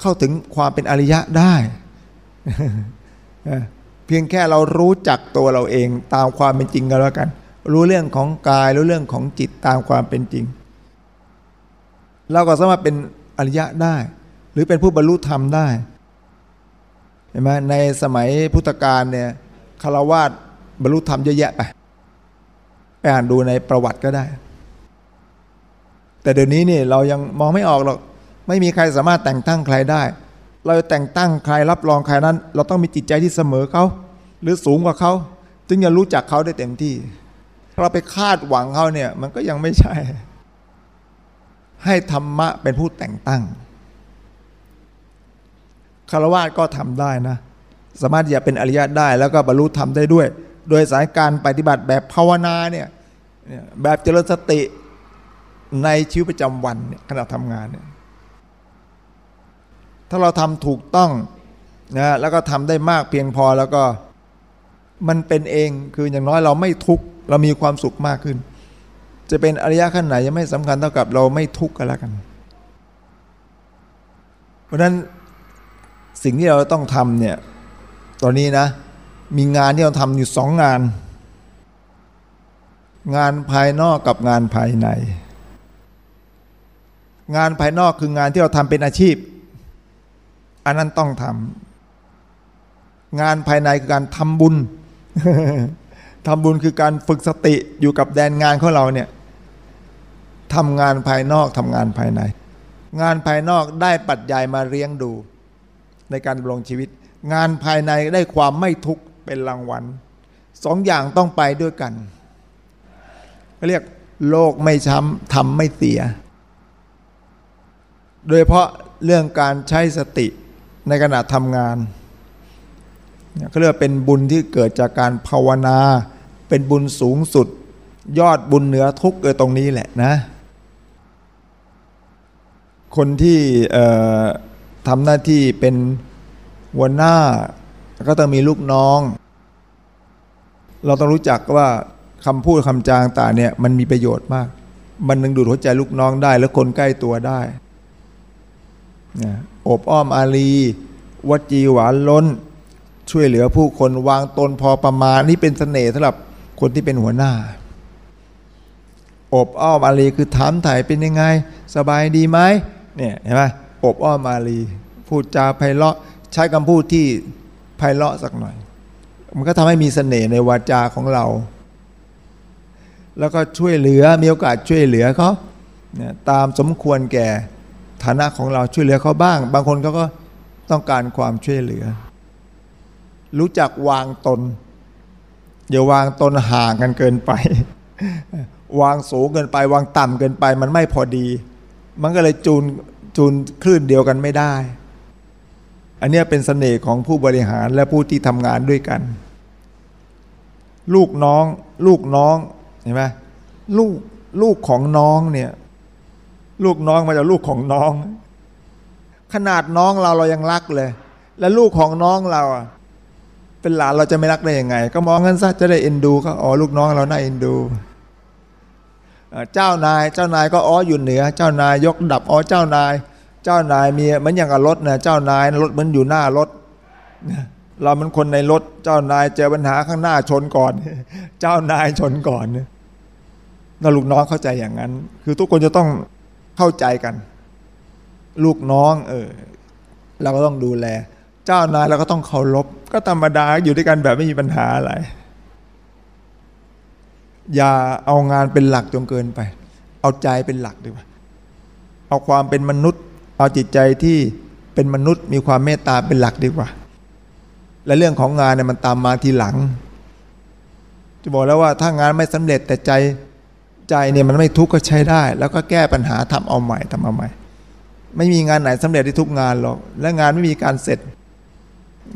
เข้าถึงความเป็นอริยะได้ เพียงแค่เรารู้จักตัวเราเองตามความเป็นจริงกันแล้วกัน รู้เรื่องของกาย รู้เรื่องของจิตตามความเป็นจริง เราก็สามารถเป็นอริยะได้ หรือเป็นผู้บรรลุธรรมได้เห็นไหมในสมัยพุทธกาลเนี่ยคารวาสบรรลุธรรมเยอะแยะไปไปอ่านดูในประวัติก็ได้ แต่เดี๋ยวนี้นี่เรายังมองไม่ออกหรอก ไม่มีใครสามารถแต่งตั้งใครได้ เราแต่งตั้งใครรับรองใครนั้น เราต้องมีจิตใจที่เสมอเขา หรือสูงกว่าเขาจึงจะรู้จักเขาได้เต็มที่ เราไปคาดหวังเขาเนี่ย มันก็ยังไม่ใช่ ให้ธรรมะเป็นผู้แต่งตั้งคารวะก็ทำได้นะ สามารถจะเป็นอริยะได้ แล้วก็บรรลุธรรมได้ด้วย โดยสายการปฏิบัติแบบภาวนาเนี่ยแบบเจริญสติในชีวิตประจำวันขณะทำงานเนี่ย ถ้าเราทำถูกต้องนะแล้วก็ทำได้มากเพียงพอแล้วก็มันเป็นเองคืออย่างน้อยเราไม่ทุกข์เรามีความสุขมากขึ้น จะเป็นอริยะขั้นไหนยังไม่สำคัญเท่ากับเราไม่ทุกข์กันแล้วกัน เพราะฉะนั้นสิ่งที่เราต้องทำเนี่ยตอนนี้นะ มีงานที่เราทำอยู่สองงาน งานภายนอกกับงานภายใน งานภายนอกคืองานที่เราทำเป็นอาชีพ อันนั้นต้องทำงานภายในคือการทำบุญทำบุญคือการฝึกสติอยู่กับแดนงานของเราเนี่ยทำงานภายนอกทำงานภายใน งานภายนอกได้ปัจจัยมาเลี้ยงดู ในการดำรงชีวิต งานภายในได้ความไม่ทุกข์เป็นรางวัลสองอย่างต้องไปด้วยกันเรียกโลกไม่ช้ำทำไม่เสีย โดยเพราะเรื่องการใช้สติ ในขณะทำงานเขาเรียกเป็นบุญที่เกิดจากการภาวนา เป็นบุญสูงสุด ยอดบุญเหนือทุกเกิดตรงนี้แหละนะ คนที่ทำหน้าที่เป็นหัวหน้า ก็ต้องมีลูกน้อง เราต้องรู้จักว่าคำพูดคำจางต่างเนี่ยมันมีประโยชน์มาก มันนึงดูดหัวใจลูกน้องได้ แล้วคนใกล้ตัวได้นะ อบอ้อมอารีวจีหวานล้น ช่วยเหลือผู้คนวางตนพอประมาณนี่เป็นเสน่ห์สำหรับคนที่เป็นหัวหน้า อบอ้อมอารีคือถามถ่ายเป็นยังไง สบายดีไหมเนี่ยเห็นไหมอบอ้อมอารีพูดจาไพเราะใช้คำพูดที่ไพเราะสักหน่อย มันก็ทำให้มีเสน่ห์ในวาจาของเรา แล้วก็ช่วยเหลือมีโอกาสช่วยเหลือเขาตามสมควรแก่ ฐานะของเราช่วยเหลือเขาบ้าง บางคนเขาก็ต้องการความช่วยเหลือ รู้จักวางตน อย่าวางตนห่างกันเกินไป วางสูงเกินไป วางต่ำเกินไปมันไม่พอดี มันก็เลยจูนจูนคลื่นเดียวกันไม่ได้ อันนี้เป็นสเสน่ห์ของผู้บริหารและผู้ที่ทำงานด้วยกัน ลูกน้อง ลูกน้องเห็นไหมลูกลูกของน้องเนี่ย ลูกน้องมาจากลูกของน้อง ขนาดน้องเราเรายังรักเลย แล้วลูกของน้องเราอะเป็นหลานเราจะไม่รักได้ยังไง ก็มองกันซะจะได้เอ็นดูก็อ๋อลูกน้องเราน่าเอ็นดูเจ้านายเจ้านายก็อ๋ออยู่เหนือ เจ้านายยกดับอ๋อเจ้านาย เจ้านายมีเหมือนอย่างกับรถนะเจ้านายรถมันอยู่หน้ารถเรามันคนในรถเจ้านายเจอปัญหาข้างหน้าชนก่อน เจ้านายชนก่อนแล้วลูกน้องเข้าใจอย่างนั้น คือทุกคนจะต้อง เข้าใจกัน ลูกน้องเออเราก็ต้องดูแล เจ้านายเราก็ต้องเคารพก็ธรรมดาอยู่ด้วยกันแบบไม่มีปัญหาอะไร อย่าเอางานเป็นหลักจนเกินไป เอาใจเป็นหลักดีกว่าเอาความเป็นมนุษย์ เอาจิตใจที่เป็นมนุษย์มีความเมตตาเป็นหลักดีกว่า และเรื่องของงานเนี่ยมันตามมาทีหลัง จะบอกแล้วว่าถ้างานไม่สำเร็จแต่ใจ ใจเนี่ยมันไม่ทุกข์ก็ใช้ได้ แล้วก็แก้ปัญหาทำเอาใหม่ทำเอาใหม่ ไม่มีงานไหนสำเร็จได้ทุกงานหรอก และงานไม่มีการเสร็จ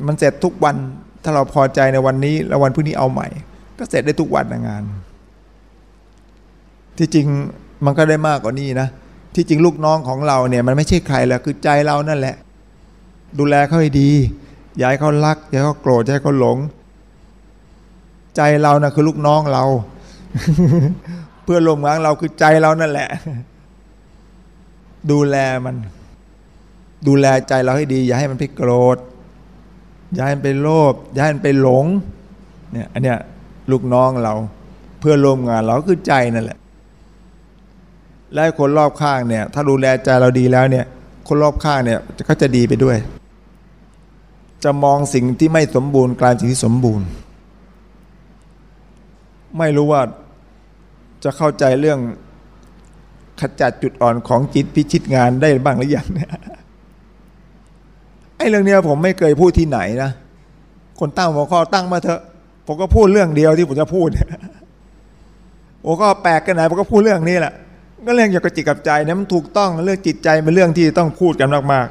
มันเสร็จทุกวัน ถ้าเราพอใจในวันนี้ แล้ววันพรุ่งนี้เอาใหม่ ก็เสร็จได้ทุกวันในงาน ที่จริงมันก็ได้มากกว่านี้นะ ที่จริงลูกน้องของเราเนี่ยมันไม่ใช่ใครแล้วคือใจเรานั่นแหละ ดูแลเขาให้ดีอย่าให้เขารักอย่าให้เขาโกรธอย่าให้เขาหลง ใจเรานะ่ะคือลูกน้องเรา พื่อนร่วมงานเราคือใจเรานั่นแหละ ดูแลมัน ดูแลใจเราให้ดี อย่าให้มันไปโกรธอย่าให้มันไปโลภอย่าให้มันไปหลงเนี่ยอันเนี้ยลูกน้องเรา เพื่อนร่วมงานเราคือใจนั่นแหละและคนรอบข้างเนี่ย ถ้าดูแลใจเราดีแล้วเนี่ย คนรอบข้างเนี่ยก็จะดีไปด้วย จะมองสิ่งที่ไม่สมบูรณ์กลายเป็นสิ่งที่สมบูรณ์ ไม่รู้ว่า จะเข้าใจเรื่องขจัดจุดอ่อนของจิตพิชิตงานได้บ้างหรือยังเนี่ยไอ้เรื่องเนี้ยผมไม่เคยพูดที่ไหนนะคนตั้งหัวข้อตั้งมาเถอะผมก็พูดเรื่องเดียวที่ผมจะพูดโอ้ก็แปลกกันไหนผมก็พูดเรื่องนี้แหละก็เรื่องเกี่ยวกับจิตกับใจเนี่ยมันถูกต้องเรื่องจิตใจเป็นเรื่องที่ต้องพูดกันมาก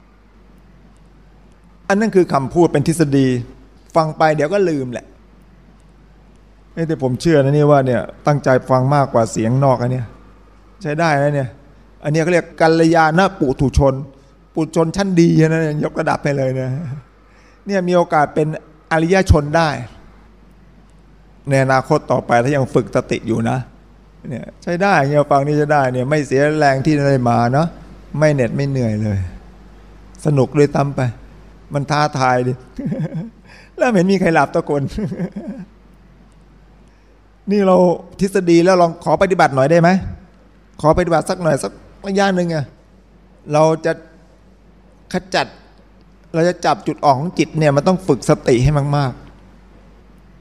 ๆ อันนั้นคือคำพูดเป็นทฤษฎี ฟังไปเดี๋ยวก็ลืมแหละ นี่แต่ผมเชื่อนะนี่ว่าเนี่ยตั้งใจฟังมากกว่าเสียงนอกอันเนี้ยใช้ได้นะเนี่ย อันนี้เขาเรียกกัลยาณปุถุชน ปุถุชนชั้นดีนะยกระดับไปเลยนะเนี่ยมีโอกาสเป็นอริยชนได้ ในอนาคตต่อไปถ้ายังฝึกสติอยู่นะเนี่ยใช้ได้เนี่ยฟังนี่จะได้เนี่ยไม่เสียแรงที่ได้มาเนาะไม่เหน็ดไม่เหนื่อยเลย สนุกเลยตั้มไป มันท้าทายดิแล้วเห็นมีใครหลับตะกน นี่เราทฤษฎีแล้วลองขอปฏิบัติหน่อยได้ไหมขอปฏิบัติสักหน่อยสักระยะหนึ่งอะเราจะขจัด เราจะจับจุดอ่อนของจิตเนี่ยมันต้องฝึกสติให้มาก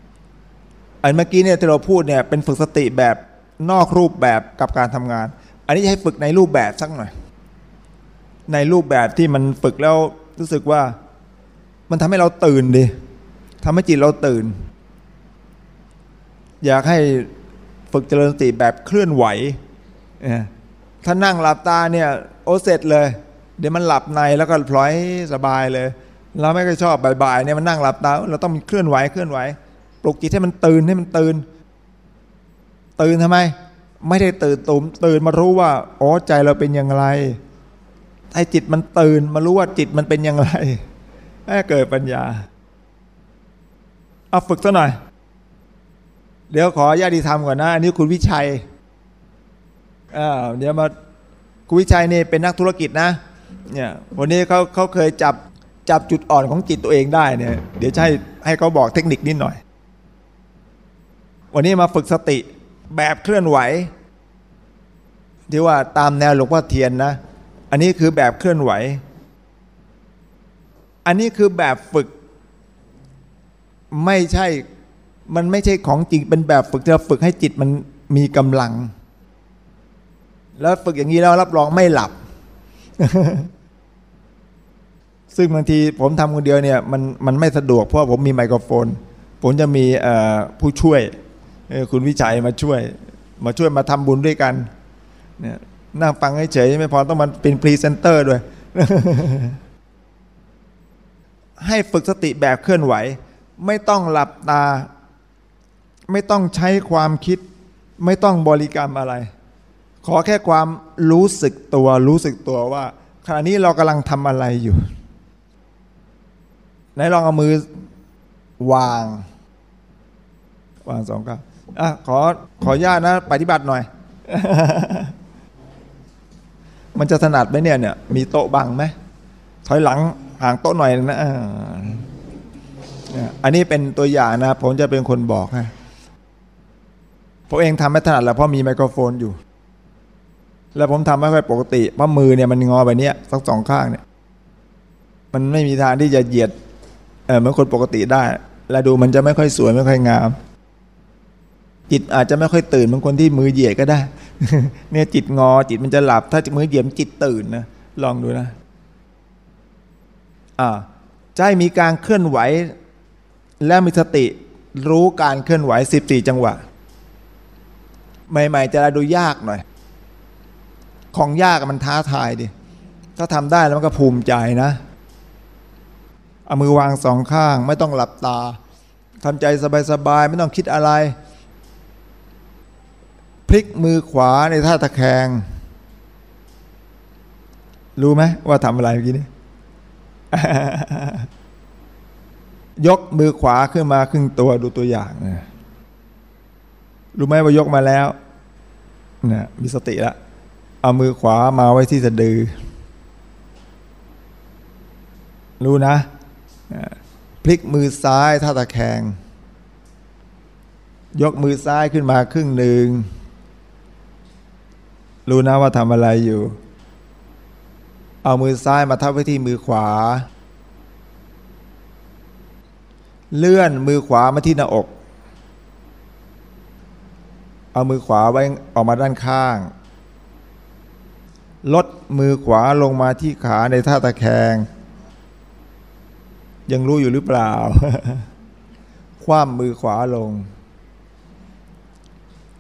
ๆอันเมื่อกี้เนี่ยที่เราพูดเนี่ยเป็นฝึกสติแบบนอกรูปแบบกับการทำงาน อันนี้จะให้ฝึกในรูปแบบสักหน่อย ในรูปแบบที่มันฝึกแล้วรู้สึกว่า มันทำให้เราตื่นดิทำให้จิตเราตื่น อยากให้ฝึกเจริญสติแบบเคลื่อนไหว ถ้านั่งหลับตาเนี่ยโอเสร็จเลย เดี๋ยวมันหลับในแล้วก็พลอยสบายเลย เราไม่ค่อยชอบบ่ายๆเนี่ยมันนั่งหลับตา เราต้องมีเคลื่อนไหวเคลื่อนไหว ปลุกจิตให้มันตื่นให้มันตื่น ตื่นทำไม ไม่ได้ตื่นตุ่มตื่นมารู้ว่าอ๋อใจเราเป็นอย่างไรให้จิตมันตื่นมารู้ว่าจิตมันเป็นอย่างไรให้เกิดปัญญาเอาฝึกซะหน่อย เดี๋ยวขอญาติธรรมก่อนนะ อันนี้คุณวิชัยเดี๋ยวมาคุณวิชัยนี่เป็นนักธุรกิจนะเนี่ยวันนี้เขาเขาเคยจับจับจุดอ่อนของจิตตัวเองได้เนี่ย เดี๋ยวให้ให้เขาบอกเทคนิคนิดหน่อย วันนี้มาฝึกสติแบบเคลื่อนไหว ที่ว่าตามแนวหลวงพ่อเทียนนะ อันนี้คือแบบเคลื่อนไหว อันนี้คือแบบฝึก ไม่ใช่ มันไม่ใช่ของจริงเป็นแบบฝึกจะฝึกให้จิตมันมีกำลัง แล้วฝึกอย่างนี้แล้วรับรองไม่หลับ ซึ่งบางทีผมทำคนเดียวเนี่ยมันมันไม่สะดวกเพราะผมมีไมโครโฟน ผมจะมีผู้ช่วยคุณวิจัยมาช่วย มาช่วยมาทำบุญด้วยกันเนี่ยนั่งฟังเฉยไม่พอต้องมันเป็นพรีเซนเตอร์ด้วย ให้ฝึกสติแบบเคลื่อนไหว ไม่ต้องหลับตา ไม่ต้องใช้ความคิด ไม่ต้องบริกรรมอะไร ขอแค่ความรู้สึกตัว รู้สึกตัวว่า ขณะนี้เรากำลังทำอะไรอยู่ไหนลองเอามือวาง วางสองก้าวอะขอขอญาตนะ ปฏิบัติหน่อย มันจะถนัดไหมเนี่ยเนี่ยมีโต๊ะบังไหมถอยหลังห่างโต๊ะหน่อยนะอันนี้เป็นตัวอย่างนะ ผมจะเป็นคนบอกให้ ผมเองทำไม่ถนัดแล้วเพราะมีไมโครโฟนอยู่ แล้วผมทำไม่ค่อยปกติเพราะมือเนี่ยมันงอไปเนี้ยสักสองข้างเนี่ย มันไม่มีทางที่จะเหยียดเออเหมือนคนปกติได้ แล้วดูมันจะไม่ค่อยสวยไม่ค่อยงาม จิตอาจจะไม่ค่อยตื่นบางคนที่มือเหยียดก็ได้ เนี่ยจิตงอจิตมันจะหลับ ถ้ามือเหยียดจิตตื่นนะลองดูนะ อ่าให้มีการเคลื่อนไหว และมีสติรู้การเคลื่อนไหวสิบสี่จังหวะ ใหม่ ๆ จะดูยากหน่อย ของยากมันท้าทายดิ ถ้าทำได้แล้วมันก็ภูมิใจนะ เอามือวางสองข้าง ไม่ต้องหลับตาทำใจสบายๆไม่ต้องคิดอะไร พลิกมือขวาในท่าตะแคง รู้ไหมว่าทำอะไรเมื่อกี้นี้ยกมือขวาขึ้นมาครึ่งตัวดูตัวอย่างนะรู้ไหมว่ายกมาแล้ว นะมีสติแล้วเอามือขวามาไว้ที่สะดือ รู้นะ พลิกมือซ้ายท่าตะแคง ยกมือซ้ายขึ้นมาครึ่งหนึ่ง รู้นะว่าทำอะไรอยู่ เอามือซ้ายมาทับไว้ที่มือขวา เลื่อนมือขวามาที่หน้าอก เอามือขวาไว้ออกมาด้านข้าง ลดมือขวาลงมาที่ขาในท่าตะแคง ยังรู้อยู่หรือเปล่า คว่ำมือขวาลง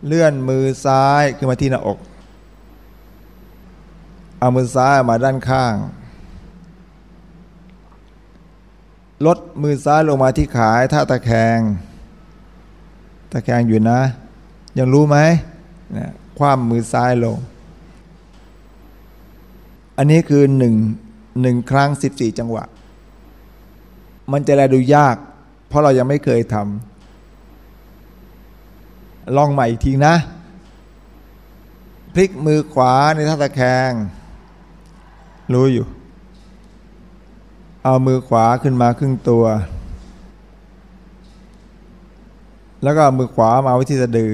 เลื่อนมือซ้ายขึ้นมาที่หน้าอก เอามือซ้ายมาด้านข้าง ลดมือซ้ายลงมาที่ขาท่าตะแคง ตะแคงอยู่นะ ยังรู้ไหมนะคว่ำมือซ้ายลง อันนี้คือหนึ่งหนึ่งครั้งสิบสี่จังหวะ มันจะแลดูยาก เพราะเรายังไม่เคยทำลองใหม่อีกทีนะ พลิกมือขวาในท่าตะแคง รู้อยู่ เอามือขวาขึ้นมาครึ่งตัว แล้วก็มือขวามาไว้ที่สะดือ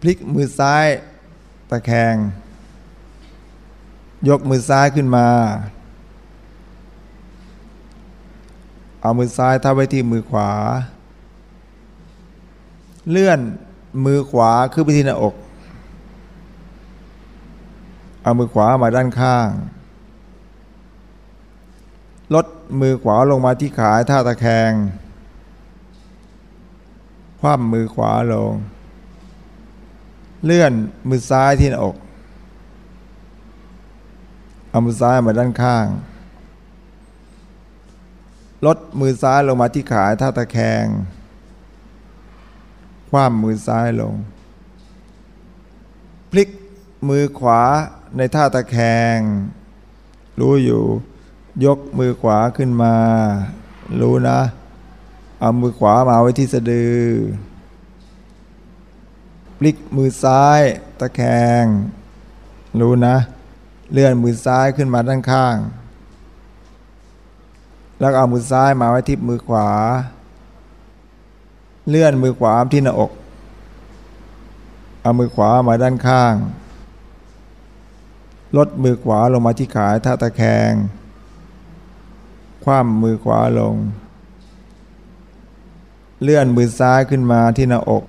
พลิกมือซ้ายตะแคง ยกมือซ้ายขึ้นมา เอามือซ้ายทับไว้ที่มือขวา เลื่อนมือขวาขึ้นไปที่หน้าอก เอามือขวามาด้านข้าง ลดมือขวาลงมาที่ขาท่าตะแคง คว่ำมือขวาลง เลื่อนมือซ้ายที่หน้าอก เอามือซ้ายมาด้านข้าง ลดมือซ้ายลงมาที่ขาท่าตะแคง คว่ำมือซ้ายลง พลิกมือขวาในท่าตะแคง รู้อยู่ ยกมือขวาขึ้นมา รู้นะ เอามือขวามาไว้ที่สะดือ พลิกมือซ้าย ตะแคง รู้นะ เลื่อนมือซ้ายขึ้นมาด้านข้าง แล้วเอามือซ้ายมาไว้ที่มือขวา เลื่อนมือขวาที่หน้าอก เอามือขวามาด้านข้าง ลดมือขวาลงมาที่ขาท่าตะแคง คว่ำมือขวาลง เลื่อนมือซ้ายขึ้นมาที่หน้าอก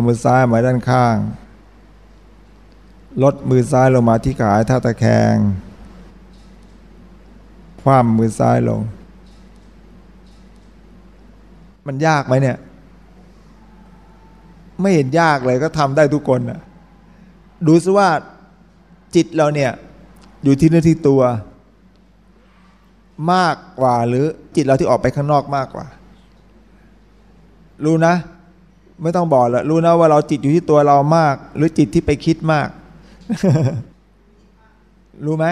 เอามือซ้ายมาด้านข้าง ลดมือซ้ายลงมาที่ขาท่าตะแคง คว่ำมือซ้ายลง มันยากไหมเนี่ย ไม่เห็นยากเลยก็ทำได้ทุกคนนะดูซิว่าจิตเราเนี่ยอยู่ที่เนื้อที่ตัว มากกว่าหรือจิตเราที่ออกไปข้างนอกมากกว่า รู้นะ ไม่ต้องบอกละรู้นะว่าเราจิตอยู่ที่ตัวเรามาก หรือจิตที่ไปคิดมาก รู้ไหม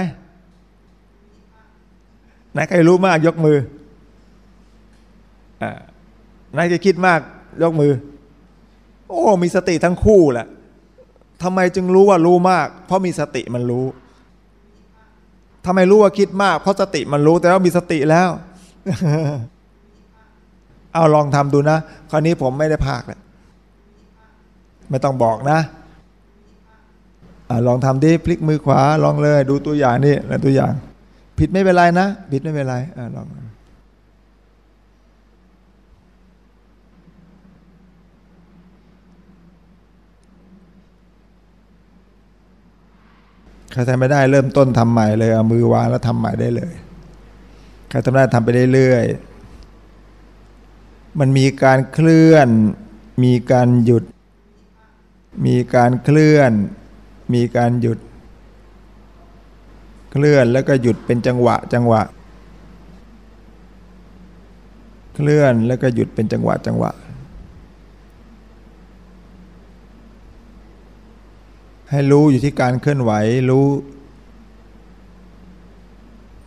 ไหนใครรู้มากยกมืออ่านายจะคิดมากยกมือ โอ้ มีสติทั้งคู่แหละทำไมจึงรู้ว่ารู้มาก เพราะมีสติมันรู้ทำไมรู้ว่าคิดมาก เพราะสติมันรู้แต่ว่ามีสติแล้ว เอาลองทำดูนะ คราวนี้ผมไม่ได้พากแล้ว ไม่ต้องบอกนะอลองทำดิพลิกมือขวาลองเลย ดูตัวอย่างนี่แล้วตัวอย่าง ผิดไม่เป็นไรนะ ผิดไม่เป็นไรอลองใครทำไม่ได้เริ่มต้นทำใหม่เลยเอามือวางแล้วทำใหม่ได้เลยใครทำได้ทำไปเรื่อยๆมันมีการเคลื่อน มีการหยุด มีการเคลื่อน มีการหยุด เคลื่อนแล้วก็หยุดเป็นจังหวะจังหวะ เคลื่อนแล้วก็หยุดเป็นจังหวะจังหวะ ให้รู้อยู่ที่การเคลื่อนไหวรู้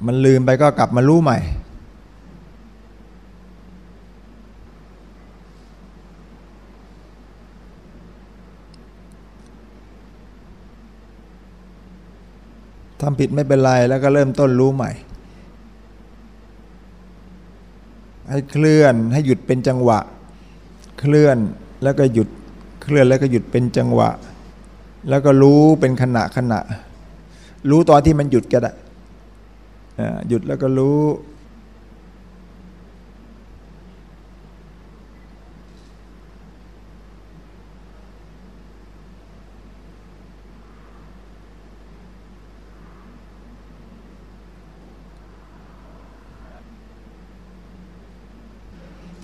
มันลืมไปก็กลับมารู้ใหม่ ทำผิดไม่เป็นไรแล้วก็เริ่มต้นรู้ใหม่ ให้เคลื่อนให้หยุดเป็นจังหวะ เคลื่อนแล้วก็หยุดเคลื่อนแล้วก็หยุดเป็นจังหวะ แล้วก็รู้เป็นขณะขณะ รู้ตอนที่มันหยุดก็ได้หยุดแล้วก็รู้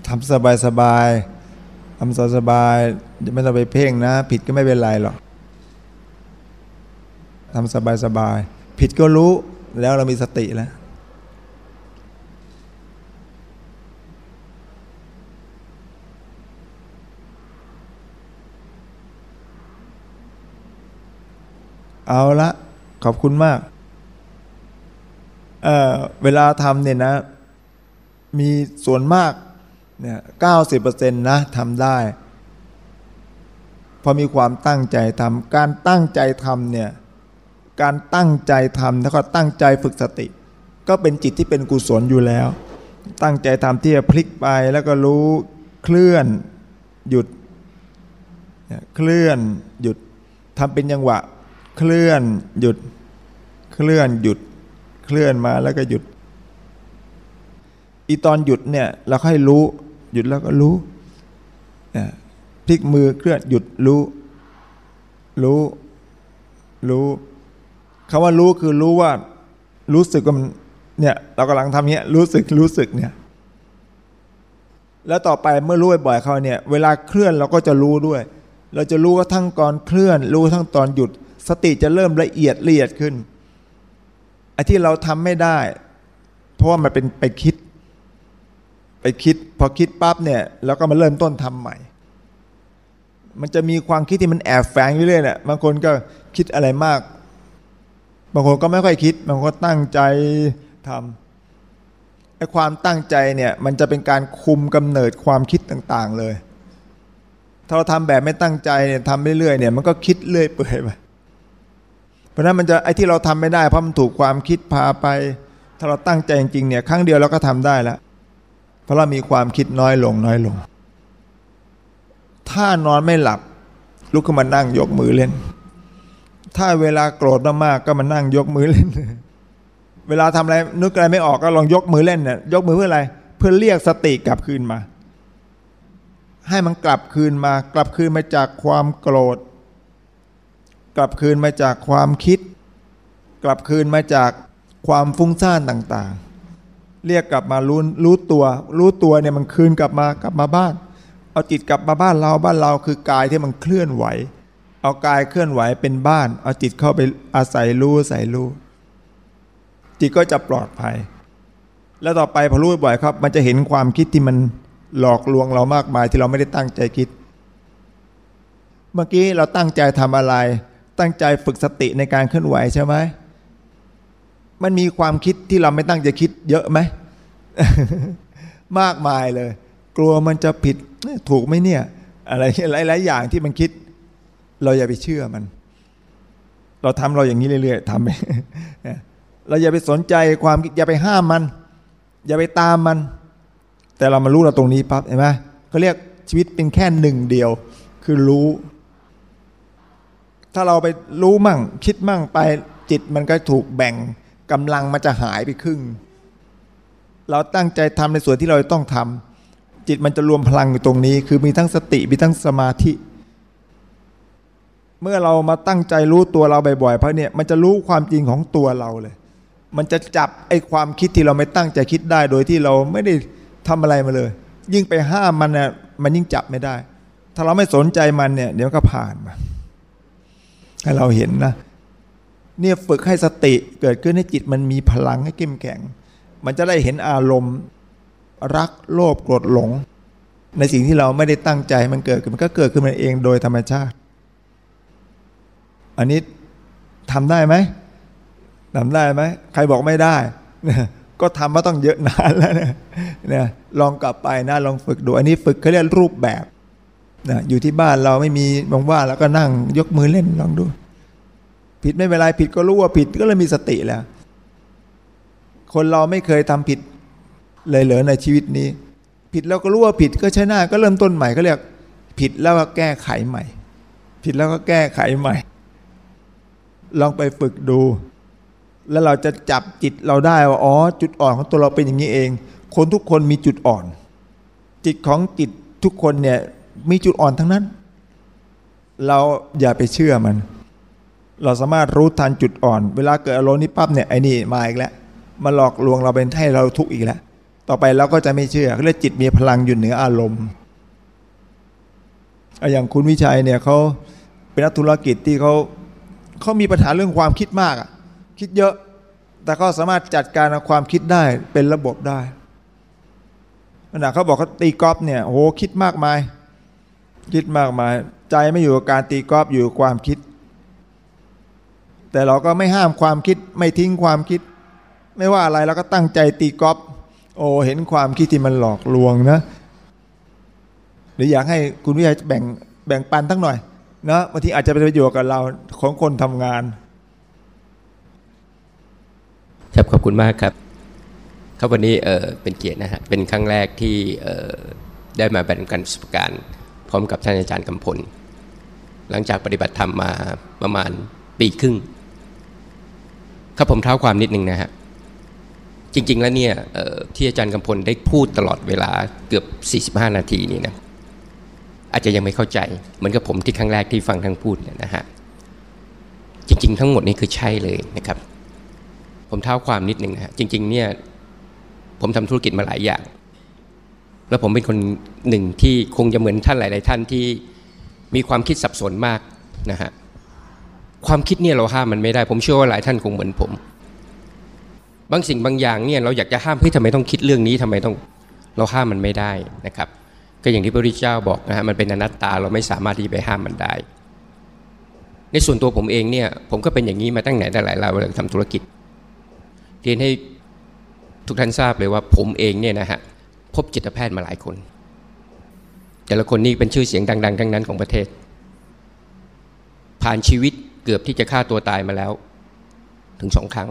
ทำสบายสบายทำสบายสบายไม่ต้องไปเพ่งนะ ผิดก็ไม่เป็นไรหรอกทำสบายสบาย ผิดก็รู้แล้วเรามีสติแล้วเอาละขอบคุณมากเเวลาทำเนี่ยนะ มีส่วนมาก เนี่ยเก้าสิบเปอร์เซ็นต์นะทำได้ พอมีความตั้งใจทำการตั้งใจทำเนี่ยการตั้งใจทำแล้วก็ตั้งใจฝึกสติ ก็เป็นจิตที่เป็นกุศลอยู่แล้ว ตั้งใจทำที่จะพลิกไปแล้วก็รู้เคลื่อนหยุดเคลื่อนหยุดทำเป็นยังหวะ เคลื่อนหยุด เคลื่อนหยุด เคลื่อนมาแล้วก็หยุดอีตอนหยุดเนี่ยเราให้รู้ หยุดแล้วก็รู้พลิกมือเคลื่อนหยุดรู้ รู้รู้คำว่ารู้คือรู้ว่า รู้สึกว่ามันเนี่ยเรากำลังทำเนี้ยรู้สึกรู้สึกเนี่ย แล้วต่อไปเมื่อรู้บ่อยๆเขาเนี่ยเวลาเคลื่อนเราก็จะรู้ด้วย เราจะรู้ว่าทั้งก่อนเคลื่อน รู้ทั้งตอนหยุด สติจะเริ่มละเอียดละเอียดขึ้นไอ้ที่เราทำไม่ได้ เพราะว่ามันเป็นไปคิด คิด พอคิดปั๊บเนี่ยเราก็มาเริ่มต้นทำใหม่ มันจะมีความคิดที่มันแอบแฝงอยู่เรื่อยเนี่ยบางคนก็คิดอะไรมาก บางคนก็ไม่ค่อยคิด บางคนก็ตั้งใจทำไอ้ความตั้งใจเนี่ยมันจะเป็นการคุมกำเนิดความคิดต่างๆเลย ถ้าเราทำแบบไม่ตั้งใจเนี่ยทำเรื่อยๆเนี่ยมันก็คิดเรื่อยเปื่อยไปเพราะนั้นมันจะไอ้ที่เราทำไม่ได้เพราะมันถูกความคิดพาไป ถ้าเราตั้งใจจริงๆเนี่ยครั้งเดียวเราก็ทำได้แล้ว เพราะเรามีความคิดน้อยลงน้อยลง ถ้านอนไม่หลับ ลุกขึ้นมานั่งยกมือเล่น ถ้าเวลาโกรธมากๆก็มานั่งยกมือเล่น เวลาทำอะไรนึกอะไรไม่ออกก็ลองยกมือเล่นเนี่ยยกมือเพื่ออะไร เพื่อเรียกสติกลับคืนมา ให้มันกลับคืนมากลับคืนมาจากความโกรธ กลับคืนมาจากความคิด กลับคืนมาจากความฟุ้งซ่านต่างๆ เรียกกลับมารู้รู้ตัว รู้ตัวเนี่ยมันคืนกลับมากลับมาบ้าน เอาจิตกลับมาบ้านเราบ้านเราคือกายที่มันเคลื่อนไหว เอากายเคลื่อนไหวเป็นบ้าน เอาจิตเข้าไปอาศัยรู้อาศัยรู้ จิตก็จะปลอดภัย แล้วต่อไปพอรู้บ่อยครับ มันจะเห็นความคิดที่มันหลอกลวงเรามากมายที่เราไม่ได้ตั้งใจคิด เมื่อกี้เราตั้งใจทำอะไร ตั้งใจฝึกสติในการเคลื่อนไหวใช่ไหม มันมีความคิดที่เราไม่ตั้งใจคิดเยอะไหม มากมายเลย กลัวมันจะผิดถูกไหมเนี่ย อะไรหลายๆอย่างที่มันคิด เราอย่าไปเชื่อมัน เราทำเราอย่างนี้เรื่อยๆทำไปเราอย่าไปสนใจความคิดอย่าไปห้ามมัน อย่าไปตามมัน แต่เรามารู้เราตรงนี้ปั๊บเห็นไหมเขาเรียกชีวิตเป็นแค่หนึ่งเดียว คือรู้ ถ้าเราไปรู้มั่ง คิดมั่งไปจิตมันก็ถูกแบ่ง กำลังมันจะหายไปครึ่ง เราตั้งใจทำในส่วนที่เราต้องทำจิตมันจะรวมพลังอยู่ตรงนี้ คือมีทั้งสติมีทั้งสมาธิ เมื่อเรามาตั้งใจรู้ตัวเราบ่อยๆเพราะเนี่ยมันจะรู้ความจริงของตัวเราเลย มันจะจับไอ้ความคิดที่เราไม่ตั้งใจคิดได้โดยที่เราไม่ได้ทำอะไรมาเลย ยิ่งไปห้ามมันเนี่ยมันยิ่งจับไม่ได้ ถ้าเราไม่สนใจมันเนี่ย เดี๋ยวก็ผ่านมาให้เราเห็นนะ เนี่ยฝึกให้สติเกิดขึ้นให้จิตมันมีพลังให้เข้มแข็ง มันจะได้เห็นอารมณ์รักโลภโกรธหลง ในสิ่งที่เราไม่ได้ตั้งใจมันเกิดขึ้นมันก็เกิดขึ้นมาเองโดยธรรมชาติ อันนี้ทำได้ไหมทำได้ไหมใครบอกไม่ได้ ก็ทำมาต้องเยอะนานแล้วเนี่ยเนี่ยลองกลับไปนะลองฝึกดู อันนี้ฝึกเขาเรียกรูปแบบนะอยู่ที่บ้านเราไม่มีบางว่าแล้วก็นั่งยกมือเล่นลองดู ผิดไม่เป็นไรผิดก็รู้ว่าผิดก็เลยมีสติแล้ว คนเราไม่เคยทำผิดเลยเหลือในชีวิตนี้ ผิดแล้วก็รู้ว่าผิดก็ใช้หน้าก็เริ่มต้นใหม่ก็เรียกผิดแล้วก็แก้ไขใหม่ ผิดแล้วก็แก้ไขใหม่ ลองไปฝึกดู แล้วเราจะจับจิตเราได้ว่าอ๋อจุดอ่อนของตัวเราเป็นอย่างนี้เอง คนทุกคนมีจุดอ่อน จิตของจิตทุกคนเนี่ยมีจุดอ่อนทั้งนั้น เราอย่าไปเชื่อมัน เราสามารถรู้ทันจุดอ่อน เวลาเกิดอารมณ์นี้ปั๊บเนี่ยไอ้นี่มาอีกแล้วมาหลอกลวงเราเป็นให้เราทุกข์อีกแล้ว ต่อไปเราก็จะไม่เชื่อเรียกจิตมีพลังอยู่เหนืออารมณ์อย่างคุณวิชัยเนี่ยเขาเป็นนักธุรกิจที่เขาเขามีปัญหาเรื่องความคิดมากอะคิดเยอะ แต่ก็สามารถจัดการความคิดได้เป็นระบบได้ขณะเขาบอกเขาตีกอล์ฟเนี่ยโหคิดมากมาย คิดมากมาย ใจไม่อยู่กับการตีกอล์ฟอยู่กับความคิด แต่เราก็ไม่ห้ามความคิดไม่ทิ้งความคิด ไม่ว่าอะไรเราก็ตั้งใจตีกอล์ฟโอ้เห็นความคิดที่มันหลอกลวงนะ หรืออยากให้คุณวิชัยแบ่งแบ่งปันทั้งหน่อยนะบางทีอาจจะเป็นประโยชน์กับเราของคนทำงาน ครับขอบคุณมากครับ ครับวันนี้เออเป็นเกียรตินะฮะเป็นครั้งแรกที่เออได้มาแบ่งกันประสบการณ์พร้อมกับท่านอาจารย์กำพล หลังจากปฏิบัติธรรมมาประมาณปีครึ่ง ครับผมเท้าความนิดนึงนะฮะจริง ๆ แล้วเนี่ยที่อาจารย์กำพลได้พูดตลอดเวลาเกือบ 45 นาทีนี่นะอาจจะยังไม่เข้าใจ เหมือนกับผมที่ครั้งแรกที่ฟังท่านพูดเนี่ยนะฮะจริง ๆ ทั้งหมดนี้คือใช่เลยนะครับ ผมเท้าความนิดหนึ่งนะฮะจริง ๆ เนี่ยผมทำธุรกิจมาหลายอย่าง แล้วผมเป็นคนหนึ่งที่คงจะเหมือนท่านหลาย ๆ ท่านที่มีความคิดสับสนมากนะฮะ ความคิดเนี่ยเราห้ามมันไม่ได้ ผมเชื่อว่าหลายท่านคงเหมือนผม บางสิ่งบางอย่างเนี่ยเราอยากจะห้ามเฮ้ยทำไมต้องคิดเรื่องนี้ทำไมต้องเราห้ามมันไม่ได้นะครับ ก็อย่างที่พระพุทธเจ้าบอกนะฮะมันเป็นอนัตตาเราไม่สามารถที่จะไปห้ามมันได้ ในส่วนตัวผมเองเนี่ยผมก็เป็นอย่างนี้มาตั้งไหนแต่หลายเราเวลาทำธุรกิจเรียนให้ทุกท่านทราบเลยว่าผมเองเนี่ยนะฮะพบจิตแพทย์มาหลายคน แต่ละคนนี่เป็นชื่อเสียงดัง ๆ ทั้งนั้นของประเทศ ผ่านชีวิต เกือบที่จะฆ่าตัวตายมาแล้ว ถึงสองครั้ง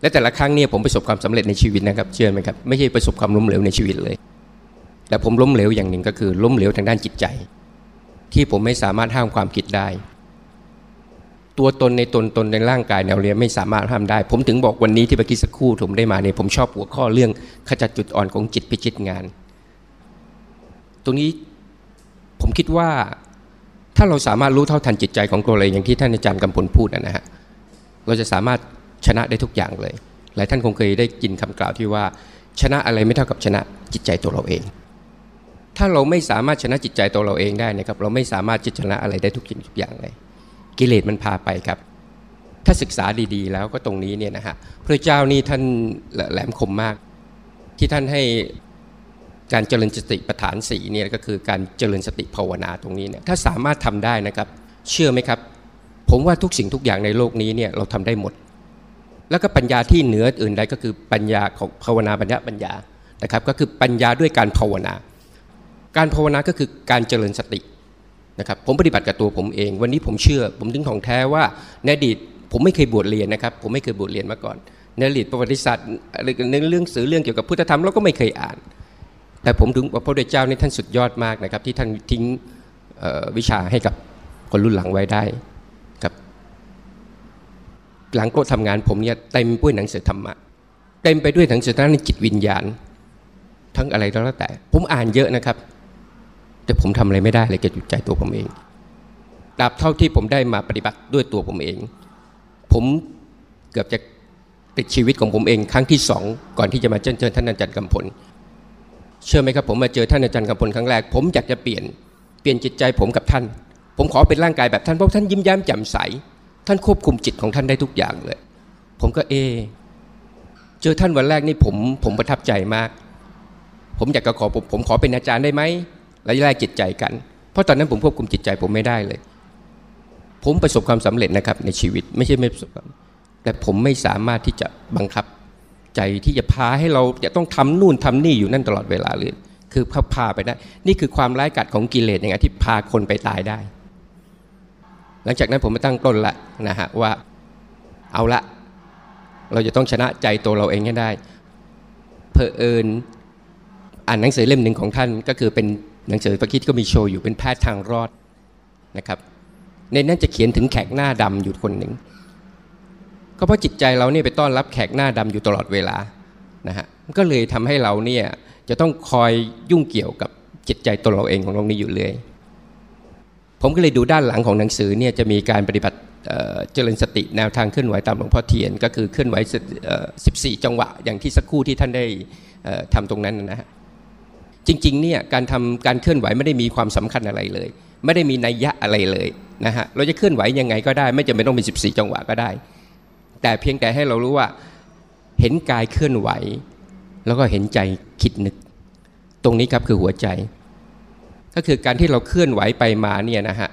และแต่ละครั้งเนี่ยผมประสบความสำเร็จในชีวิตนะครับ เชื่อไหมครับไม่ใช่ประสบความล้มเหลวในชีวิตเลย แต่ผมล้มเหลวอย่างหนึ่งก็คือล้มเหลวทางด้านจิตใจ ที่ผมไม่สามารถห้ามความคิดได้ ตัวตนในตนตนในร่างกายแนวเรียนไม่สามารถห้ามได้ ผมถึงบอกวันนี้ที่เมื่อกี้สักครู่ผมได้มาเนี่ยผมชอบหัวข้อเรื่องขจัดจุดอ่อนของจิตพิจิตงาน ตรงนี้ผมคิดว่า ถ้าเราสามารถรู้เท่าทันจิตใจของตัวเองอย่างที่ท่านอาจารย์กำพลพูดนะฮะเราจะสามารถชนะได้ทุกอย่างเลย หลายท่านคงเคยได้ยินคำกล่าวที่ว่า ชนะอะไรไม่เท่ากับชนะจิตใจตัวเราเอง ถ้าเราไม่สามารถชนะจิตใจตัวเราเองได้นะครับ เราไม่สามารถจะชนะอะไรได้ทุกสิ่งทุกอย่างเลย กิเลสมันพาไปครับ ถ้าศึกษาดีๆ แล้วก็ตรงนี้เนี่ยนะฮะพระเจ้านี่ท่านแหลมคมมาก ที่ท่านให้ การเจริญสติปัฏฐานสีเนี่ยก็คือการเจริญสติภาวนาตรงนี้เนี่ยถ้าสามารถทำได้นะครับเชื่อไหมครับ ผมว่าทุกสิ่งทุกอย่างในโลกนี้เนี่ยเราทำได้หมด แล้วก็ปัญญาที่เหนืออื่นใดก็คือปัญญาของภาวนาปัญญาปัญญานะครับ ก็คือปัญญาด้วยการภาวนา การภาวนาก็คือการเจริญสตินะครับผมปฏิบัติกับตัวผมเอง วันนี้ผมเชื่อ ผมถึงของแท้ว่าในอดีตผมไม่เคยบวชเรียนนะครับ ผมไม่เคยบวชเรียนมาก่อนในอดีตประวัติศาสตร์หรือเรื่องสื่อเรื่องเกี่ยวกับพุทธธรรมเราก็ไม่เคยอ่าน แต่ผมถึงว่าพระพุทธเจ้านี่ท่านสุดยอดมากนะครับ ที่ท่านทิ้งวิชาให้กับคนรุ่นหลังไว้ได้กับ หลังโต๊ะทำงานผมเนี่ยเต็มไปด้วยหนังสือธรรมะเต็มไปด้วยหนังสือทางด้านจิตวิญญาณ ทั้งอะไรก็แล้วแต่ ผมอ่านเยอะนะครับ แต่ผมทำอะไรไม่ได้เลยเกี่ยวกับใจตัวผมเองตราบเท่าที่ผมได้มาปฏิบัติด้วยตัวผมเอง ผมเกือบจะปิดชีวิตของผมเอง ครั้งที่สองก่อนที่จะมาเจอท่านอาจารย์กำพล เชื่อไหมครับผมมาเจอท่านอาจารย์กำพลครั้งแรก ผมอยากจะเปลี่ยนเปลี่ยนจิตใจผมกับท่าน ผมขอเป็นร่างกายแบบท่านเพราะท่านยิ้มแย้มแจ่มใส ท่านควบคุมจิตของท่านได้ทุกอย่างเลย ผมก็เอ เจอท่านวันแรกนี่ผมผมประทับใจมาก ผมอยากจะขอผมผมขอเป็นอาจารย์ได้ไหมและแลกจิตใจกัน เพราะตอนนั้นผมควบคุมจิตใจผมไม่ได้เลย ผมประสบความสำเร็จนะครับในชีวิตไม่ใช่ไม่ประสบแต่ผมไม่สามารถที่จะบังคับ ใจที่จะพาให้เราจะต้องทำนู่นทำนี่อยู่นั่นตลอดเวลาเลยคือพาพาไปได้ นี่คือความร้ายกาจของกิเลสอย่างไงที่พาคนไปตายได้ หลังจากนั้นผมมาตั้งต้นละนะฮะว่าเอาละ เราจะต้องชนะใจตัวเราเองให้ได้เพอเอิญอ่านหนังสือเล่มหนึ่งของท่าน ก็คือเป็นหนังสือพระคิดก็มีโชว์อยู่เป็นแพทย์ทางรอดนะครับ ในนั้นจะเขียนถึงแขกหน้าดำอยู่คนหนึ่ง ก็เพราะจิตใจเราเนี่ยไปต้อนรับแขกหน้าดำอยู่ตลอดเวลานะฮะก็เลยทำให้เราเนี่ยจะต้องคอยยุ่งเกี่ยวกับจิตใจตัวเราเองของเรานี้อยู่เลย ผมก็เลยดูด้านหลังของหนังสือเนี่ยจะมีการปฏิบัติเจริญสติแนวทางเคลื่อนไหวตามหลวงพ่อเทียน ก็คือเคลื่อนไหว 14 จังหวะ อย่างที่สักครู่ที่ท่านได้ทำตรงนั้นนะฮะจริงๆเนี่ยการทำการเคลื่อนไหวไม่ได้มีความสำคัญอะไรเลย ไม่ได้มีนัยยะอะไรเลยนะฮะเราจะเคลื่อนไหวยังไงก็ได้ ไม่จำเป็นต้องเป็น 14 จังหวะก็ได้ แต่เพียงแต่ให้เรารู้ว่า เห็นกายเคลื่อนไหว แล้วก็เห็นใจคิดนึก ตรงนี้ครับคือหัวใจ ก็คือการที่เราเคลื่อนไหวไปมาเนี่ยนะฮะ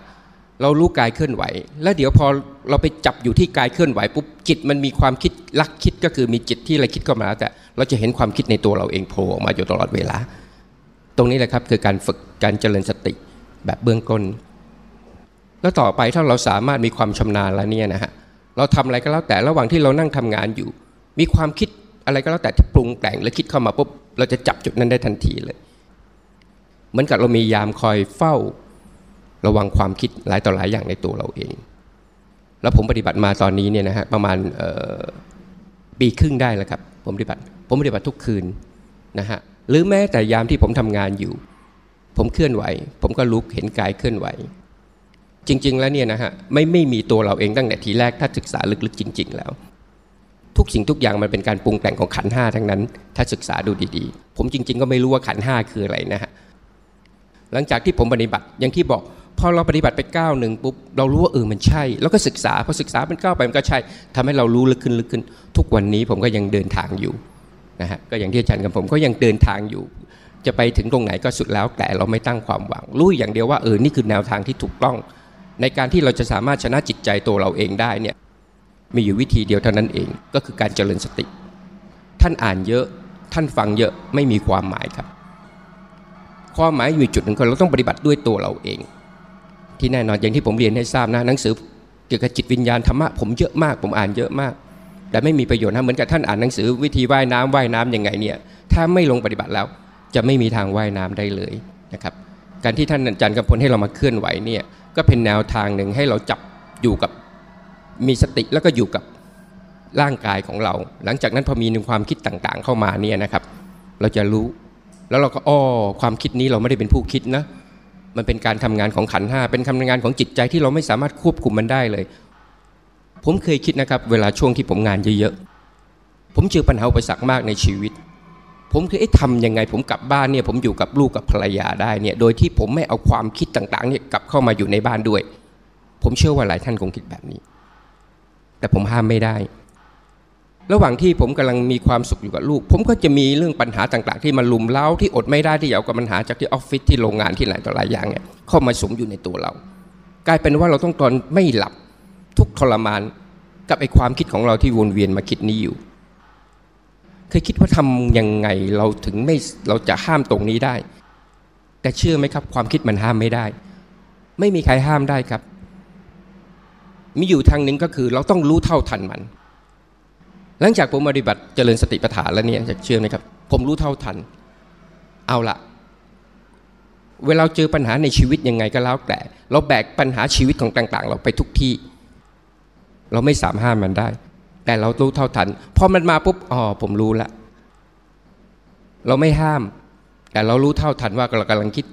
เรารู้กายเคลื่อนไหว แล้วเดี๋ยวพอเราไปจับอยู่ที่กายเคลื่อนไหวปุ๊บจิตมันมีความคิดลักคิดก็คือมีจิตที่อะไรคิดเข้ามาแต่เราจะเห็นความคิดในตัวเราเองโผล่ออกมาอยู่ตลอดเวลา ตรงนี้แหละครับคือการฝึกการเจริญสติแบบเบื้องต้น แล้วต่อไปถ้าเราสามารถมีความชำนาญแล้วเนี่ยนะฮะ เราทำอะไรก็แล้วแต่ระหว่างที่เรานั่งทำงานอยู่ มีความคิดอะไรก็แล้วแต่ที่ปรุงแต่งและคิดเข้ามาปุ๊บเราจะจับจุดนั้นได้ทันทีเลย เหมือนกับเรามียามคอยเฝ้า ระวังความคิดหลายต่อหลายอย่างในตัวเราเอง แล้วผมปฏิบัติมาตอนนี้เนี่ยนะฮะประมาณปีครึ่งได้แล้วครับ ผมปฏิบัติ ผมปฏิบัติทุกคืนนะฮะหรือแม้แต่ยามที่ผมทำงานอยู่ ผมเคลื่อนไหว ผมก็ลุกเห็นกายเคลื่อนไหว จริง ๆ แล้วเนี่ยนะฮะไม่ไม่มีตัวเราเองตั้งแต่ทีแรกถ้าศึกษาลึกๆ จริง ๆ แล้ว ทุกสิ่งทุกอย่างมันเป็นการปรุงแต่งของขันห้าทั้งนั้น ถ้าศึกษาดูดีๆ ผมจริง ๆ ก็ไม่รู้ว่าขันห้าคืออะไรนะฮะหลังจากที่ผมปฏิบัติอย่างที่บอกพอเราปฏิบัติไปก้าวหนึ่งปุ๊บเรารู้ว่าเออมันใช่ แล้วก็ศึกษาพอศึกษาเป็นก้าวไปมันก็ใช่ทำให้เรารู้ลึกขึ้นลึกขึ้น ทุกวันนี้ผมก็ยังเดินทางอยู่นะฮะก็อย่างที่อาจารย์กับผมก็ยังเดินทางอยู่ จะไปถึงตรงไหนก็สุดแล้วแต่เราไม่ตั้งความหวังรู้อย่างเดียวว่าเออนี่คือแนวทางที่ถูกต้อง ในการที่เราจะสามารถชนะจิตใจตัวเราเองได้เนี่ยมีอยู่วิธีเดียวเท่านั้นเองก็คือการเจริญสติ ท่านอ่านเยอะท่านฟังเยอะไม่มีความหมายครับ ความหมายมีจุดหนึ่งคือเราต้องปฏิบัติด้วยตัวเราเอง ที่แน่นอนอย่างที่ผมเรียนให้ทราบนะหนังสือเกี่ยวกับจิตวิญญาณธรรมะผมเยอะมากผมอ่านเยอะมาก แต่ไม่มีประโยชน์นะเหมือนกับท่านอ่านหนังสือวิธีว่ายน้ำว่ายน้ำยังไงเนี่ยถ้าไม่ลงปฏิบัติแล้วจะไม่มีทางว่ายน้ำได้เลยนะครับการที่ท่านอาจารย์กำพลให้เรามาเคลื่อนไหวเนี่ย ก็เป็นแนวทางหนึ่งให้เราจับอยู่กับมีสติแล้วก็อยู่กับร่างกายของเรา หลังจากนั้นพอมีหนึ่งความคิดต่างๆ เข้ามาเนี่ยนะครับ เราจะรู้ แล้วเราก็อ้อความคิดนี้เราไม่ได้เป็นผู้คิดนะมันเป็นการทำงานของขันห้าเป็นทำงานของจิตใจที่เราไม่สามารถควบคุมมันได้เลย ผมเคยคิดนะครับ เวลาช่วงที่ผมงานเยอะๆผมเจอปัญหาอุปสรรคมากในชีวิต ผมคือเอ๊ะทำยังไง ผมกลับบ้านเนี่ยผมอยู่กับลูกกับภรรยาได้เนี่ยโดยที่ผมไม่เอาความคิดต่างๆเนี่ยกลับเข้ามาอยู่ในบ้านด้วย ผมเชื่อว่าหลายท่านคงคิดแบบนี้ แต่ผมห้ามไม่ได้ ระหว่างที่ผมกำลังมีความสุขอยู่กับลูก ผมก็จะมีเรื่องปัญหาต่างๆ ที่มาลุมเล้าที่อดไม่ได้ที่เอากับปัญหาจากที่ออฟฟิศที่โรงงานที่หลายต่อหลายอย่างเนี่ยเข้ามาสมอยู่ในตัวเรา กลายเป็นว่าเราต้องตอนไม่หลับทุกทรมานกับไอ้ความคิดของเราที่วนเวียนมาคิดนี้อยู่ เคยคิดว่าทำยังไงเราถึงไม่เราจะห้ามตรงนี้ได้ แต่เชื่อไหมครับ ความคิดมันห้ามไม่ได้ ไม่มีใครห้ามได้ครับ มีอยู่ทางหนึ่งก็คือ เราต้องรู้เท่าทันมัน หลังจากผมปฏิบัติเจริญสติปัฏฐานแล้วเนี่ยจะเชื่อไหมครับ ผมรู้เท่าทัน เอาละเวลาเจอปัญหาในชีวิตยังไงก็แล้วแต่ เราแบกปัญหาชีวิตของต่าง ๆ เราไปทุกที่ เราไม่สามารถห้ามมันได้ แต่เรารู้เท่าทันพอมันมาปุ๊บอ๋อผมรู้ละ เราไม่ห้าม แต่เรารู้เท่าทันว่าเรากำลังคิด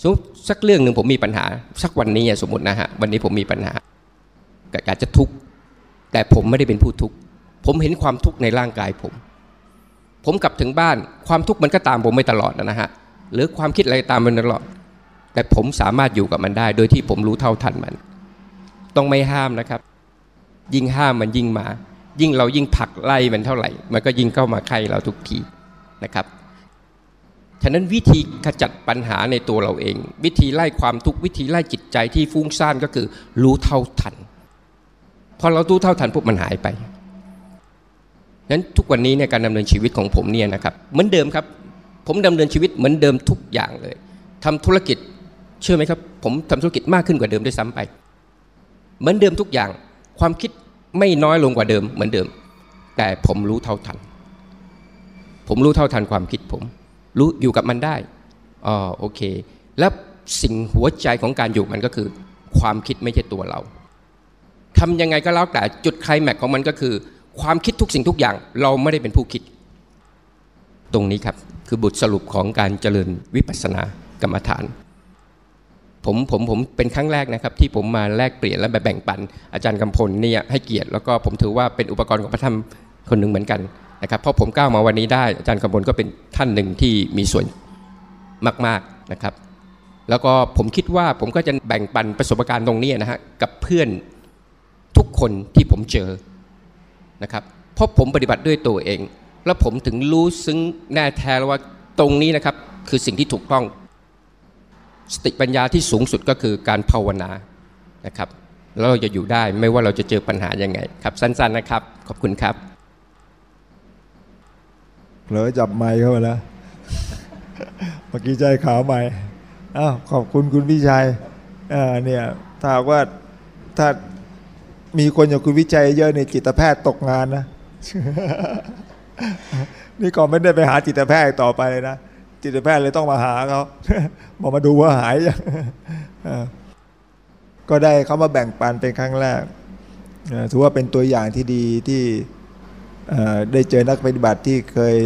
สมมติสักเรื่องหนึ่งผมมีปัญหา สักวันนี้สมมตินะฮะวันนี้ผมมีปัญหาอาจจะทุกข์แต่ผมไม่ได้เป็นผู้ทุกข์ผมเห็นความทุกข์ในร่างกายผม ผมกลับถึงบ้านความทุกข์มันก็ตามผมไปตลอดนะฮะหรือความคิดอะไรตามมันตลอด แต่ผมสามารถอยู่กับมันได้ โดยที่ผมรู้เท่าทันมัน ต้องไม่ห้ามนะครับ ยิ่งห้ามมันยิ่งมา ยิ่งเรายิ่งผลักไล่มันเท่าไหร่ มันก็ยิ่งเข้ามาใครเราทุกทีนะครับฉะนั้นวิธีขจัดปัญหาในตัวเราเอง วิธีไล่ความทุกข์วิธีไล่จิตใจที่ฟุ้งซ่านก็คือ รู้เท่าทันพอเรารู้เท่าทันปุ๊บมันหายไปนั้นทุกวันนี้เนี่ยการดำเนินชีวิตของผมเนี่ยนะครับเหมือนเดิมครับ ผมดำเนินชีวิตเหมือนเดิมทุกอย่างเลยทำธุรกิจเชื่อไหมครับ ผมทำธุรกิจมากขึ้นกว่าเดิมด้วยซ้ำไป เหมือนเดิมทุกอย่าง ความคิดไม่น้อยลงกว่าเดิมเหมือนเดิม แต่ผมรู้เท่าทัน ผมรู้เท่าทันความคิดผม รู้อยู่กับมันได้อ๋อโอเค แล้วสิ่งหัวใจของการอยู่มันก็คือ ความคิดไม่ใช่ตัวเราทำยังไงก็แล้วแต่จุดไคลแม็กของมันก็คือ ความคิดทุกสิ่งทุกอย่าง เราไม่ได้เป็นผู้คิด ตรงนี้ครับ คือบทสรุปของการเจริญวิปัสสนากรรมฐาน ผมผมผมเป็นครั้งแรกนะครับที่ผมมาแลกเปลี่ยนและแบ่งปัน อาจารย์กำพลเนี่ยให้เกียรติแล้วก็ผมถือว่าเป็นอุปกรณ์ของพระธรรมคนหนึ่งเหมือนกันนะครับเพราะผมก้าวมาวันนี้ได้อาจารย์กำพลก็เป็นท่านหนึ่งที่มีส่วนมากๆนะครับ แล้วก็ผมคิดว่าผมก็จะแบ่งปันประสบการณ์ตรงนี้นะฮะกับเพื่อนทุกคนที่ผมเจอนะครับเพราะผมปฏิบัติด้วยตัวเอง แล้วผมถึงรู้ซึ้งแน่แท้แล้วว่าตรงนี้นะครับคือสิ่งที่ถูกต้อง สติปัญญาที่สูงสุดก็คือการภาวนานะครับแล้วเราจะอยู่ได้ไม่ว่าเราจะเจอปัญหายังไงครับสั้นๆนะครับ ขอบคุณครับเผลอจับไม้เข้ามาแล้วเมื่อกี้ใจขาวไม้อ้าวขอบคุณคุณพี่ชัยอ่าเนี่ยถ้าว่าถ้ามีคนอย่างคุณวิจัยเยอะในจิตแพทย์ตกงานนะนี่ก่อนไม่ได้ไปหาจิตแพทย์ต่อไปเลยนะ จิตแพทย์เลยต้องมาหาเขาบอกมาดูว่าหายยังก็ได้เขามาแบ่งปันเป็นครั้งแรกถือว่าเป็นตัวอย่างที่ดีที่ได้เจอนักปฏิบัติที่เคย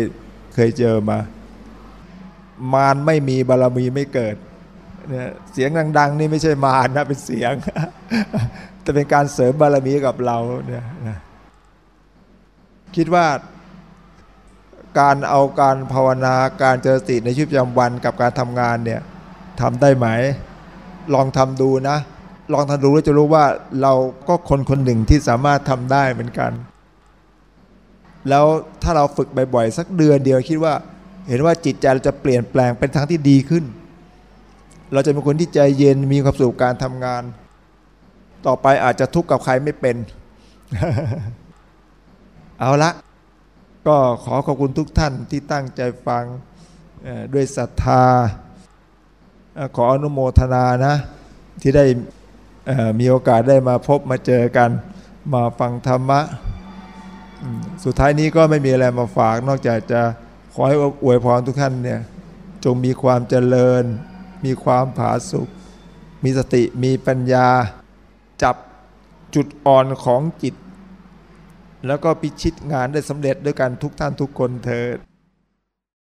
เคยเจอมา มารไม่มีบารมีไม่เกิดเสียงดัง ๆ นี่ไม่ใช่มารนะเป็นเสียง แต่เป็นการเสริมบารมีกับเราเนี่ยคิดว่า การเอาการภาวนาการเจริญสติในชีวิตประจำวันกับการทำงานเนี่ยทำได้ไหม ลองทำดูนะ ลองทำดูแล้วจะรู้ว่าเราก็คนคนหนึ่งที่สามารถทำได้เหมือนกัน แล้วถ้าเราฝึกบ่อยๆสักเดือนเดียวคิดว่า เห็นว่าจิตใจเราจะเปลี่ยนแปลงเป็นทางที่ดีขึ้น เราจะเป็นคนที่ใจเย็นมีความสุขกับการทำงาน ต่อไปอาจจะทุกข์กับใครไม่เป็น เอาละ ก็ขอขอบคุณทุกท่านที่ตั้งใจฟังด้วยศรัทธา ขออนุโมทนานะ ที่ได้มีโอกาสได้มาพบมาเจอกันมาฟังธรรมะ สุดท้ายนี้ก็ไม่มีอะไรมาฝาก นอกจากจะขอให้อวยพรทุกท่านเนี่ยจงมีความเจริญ มีความผาสุกมีสติมีปัญญาจับจุดอ่อนของจิต แล้วก็พิชิตงานได้สำเร็จด้วยกันทุกท่านทุกคนเถิด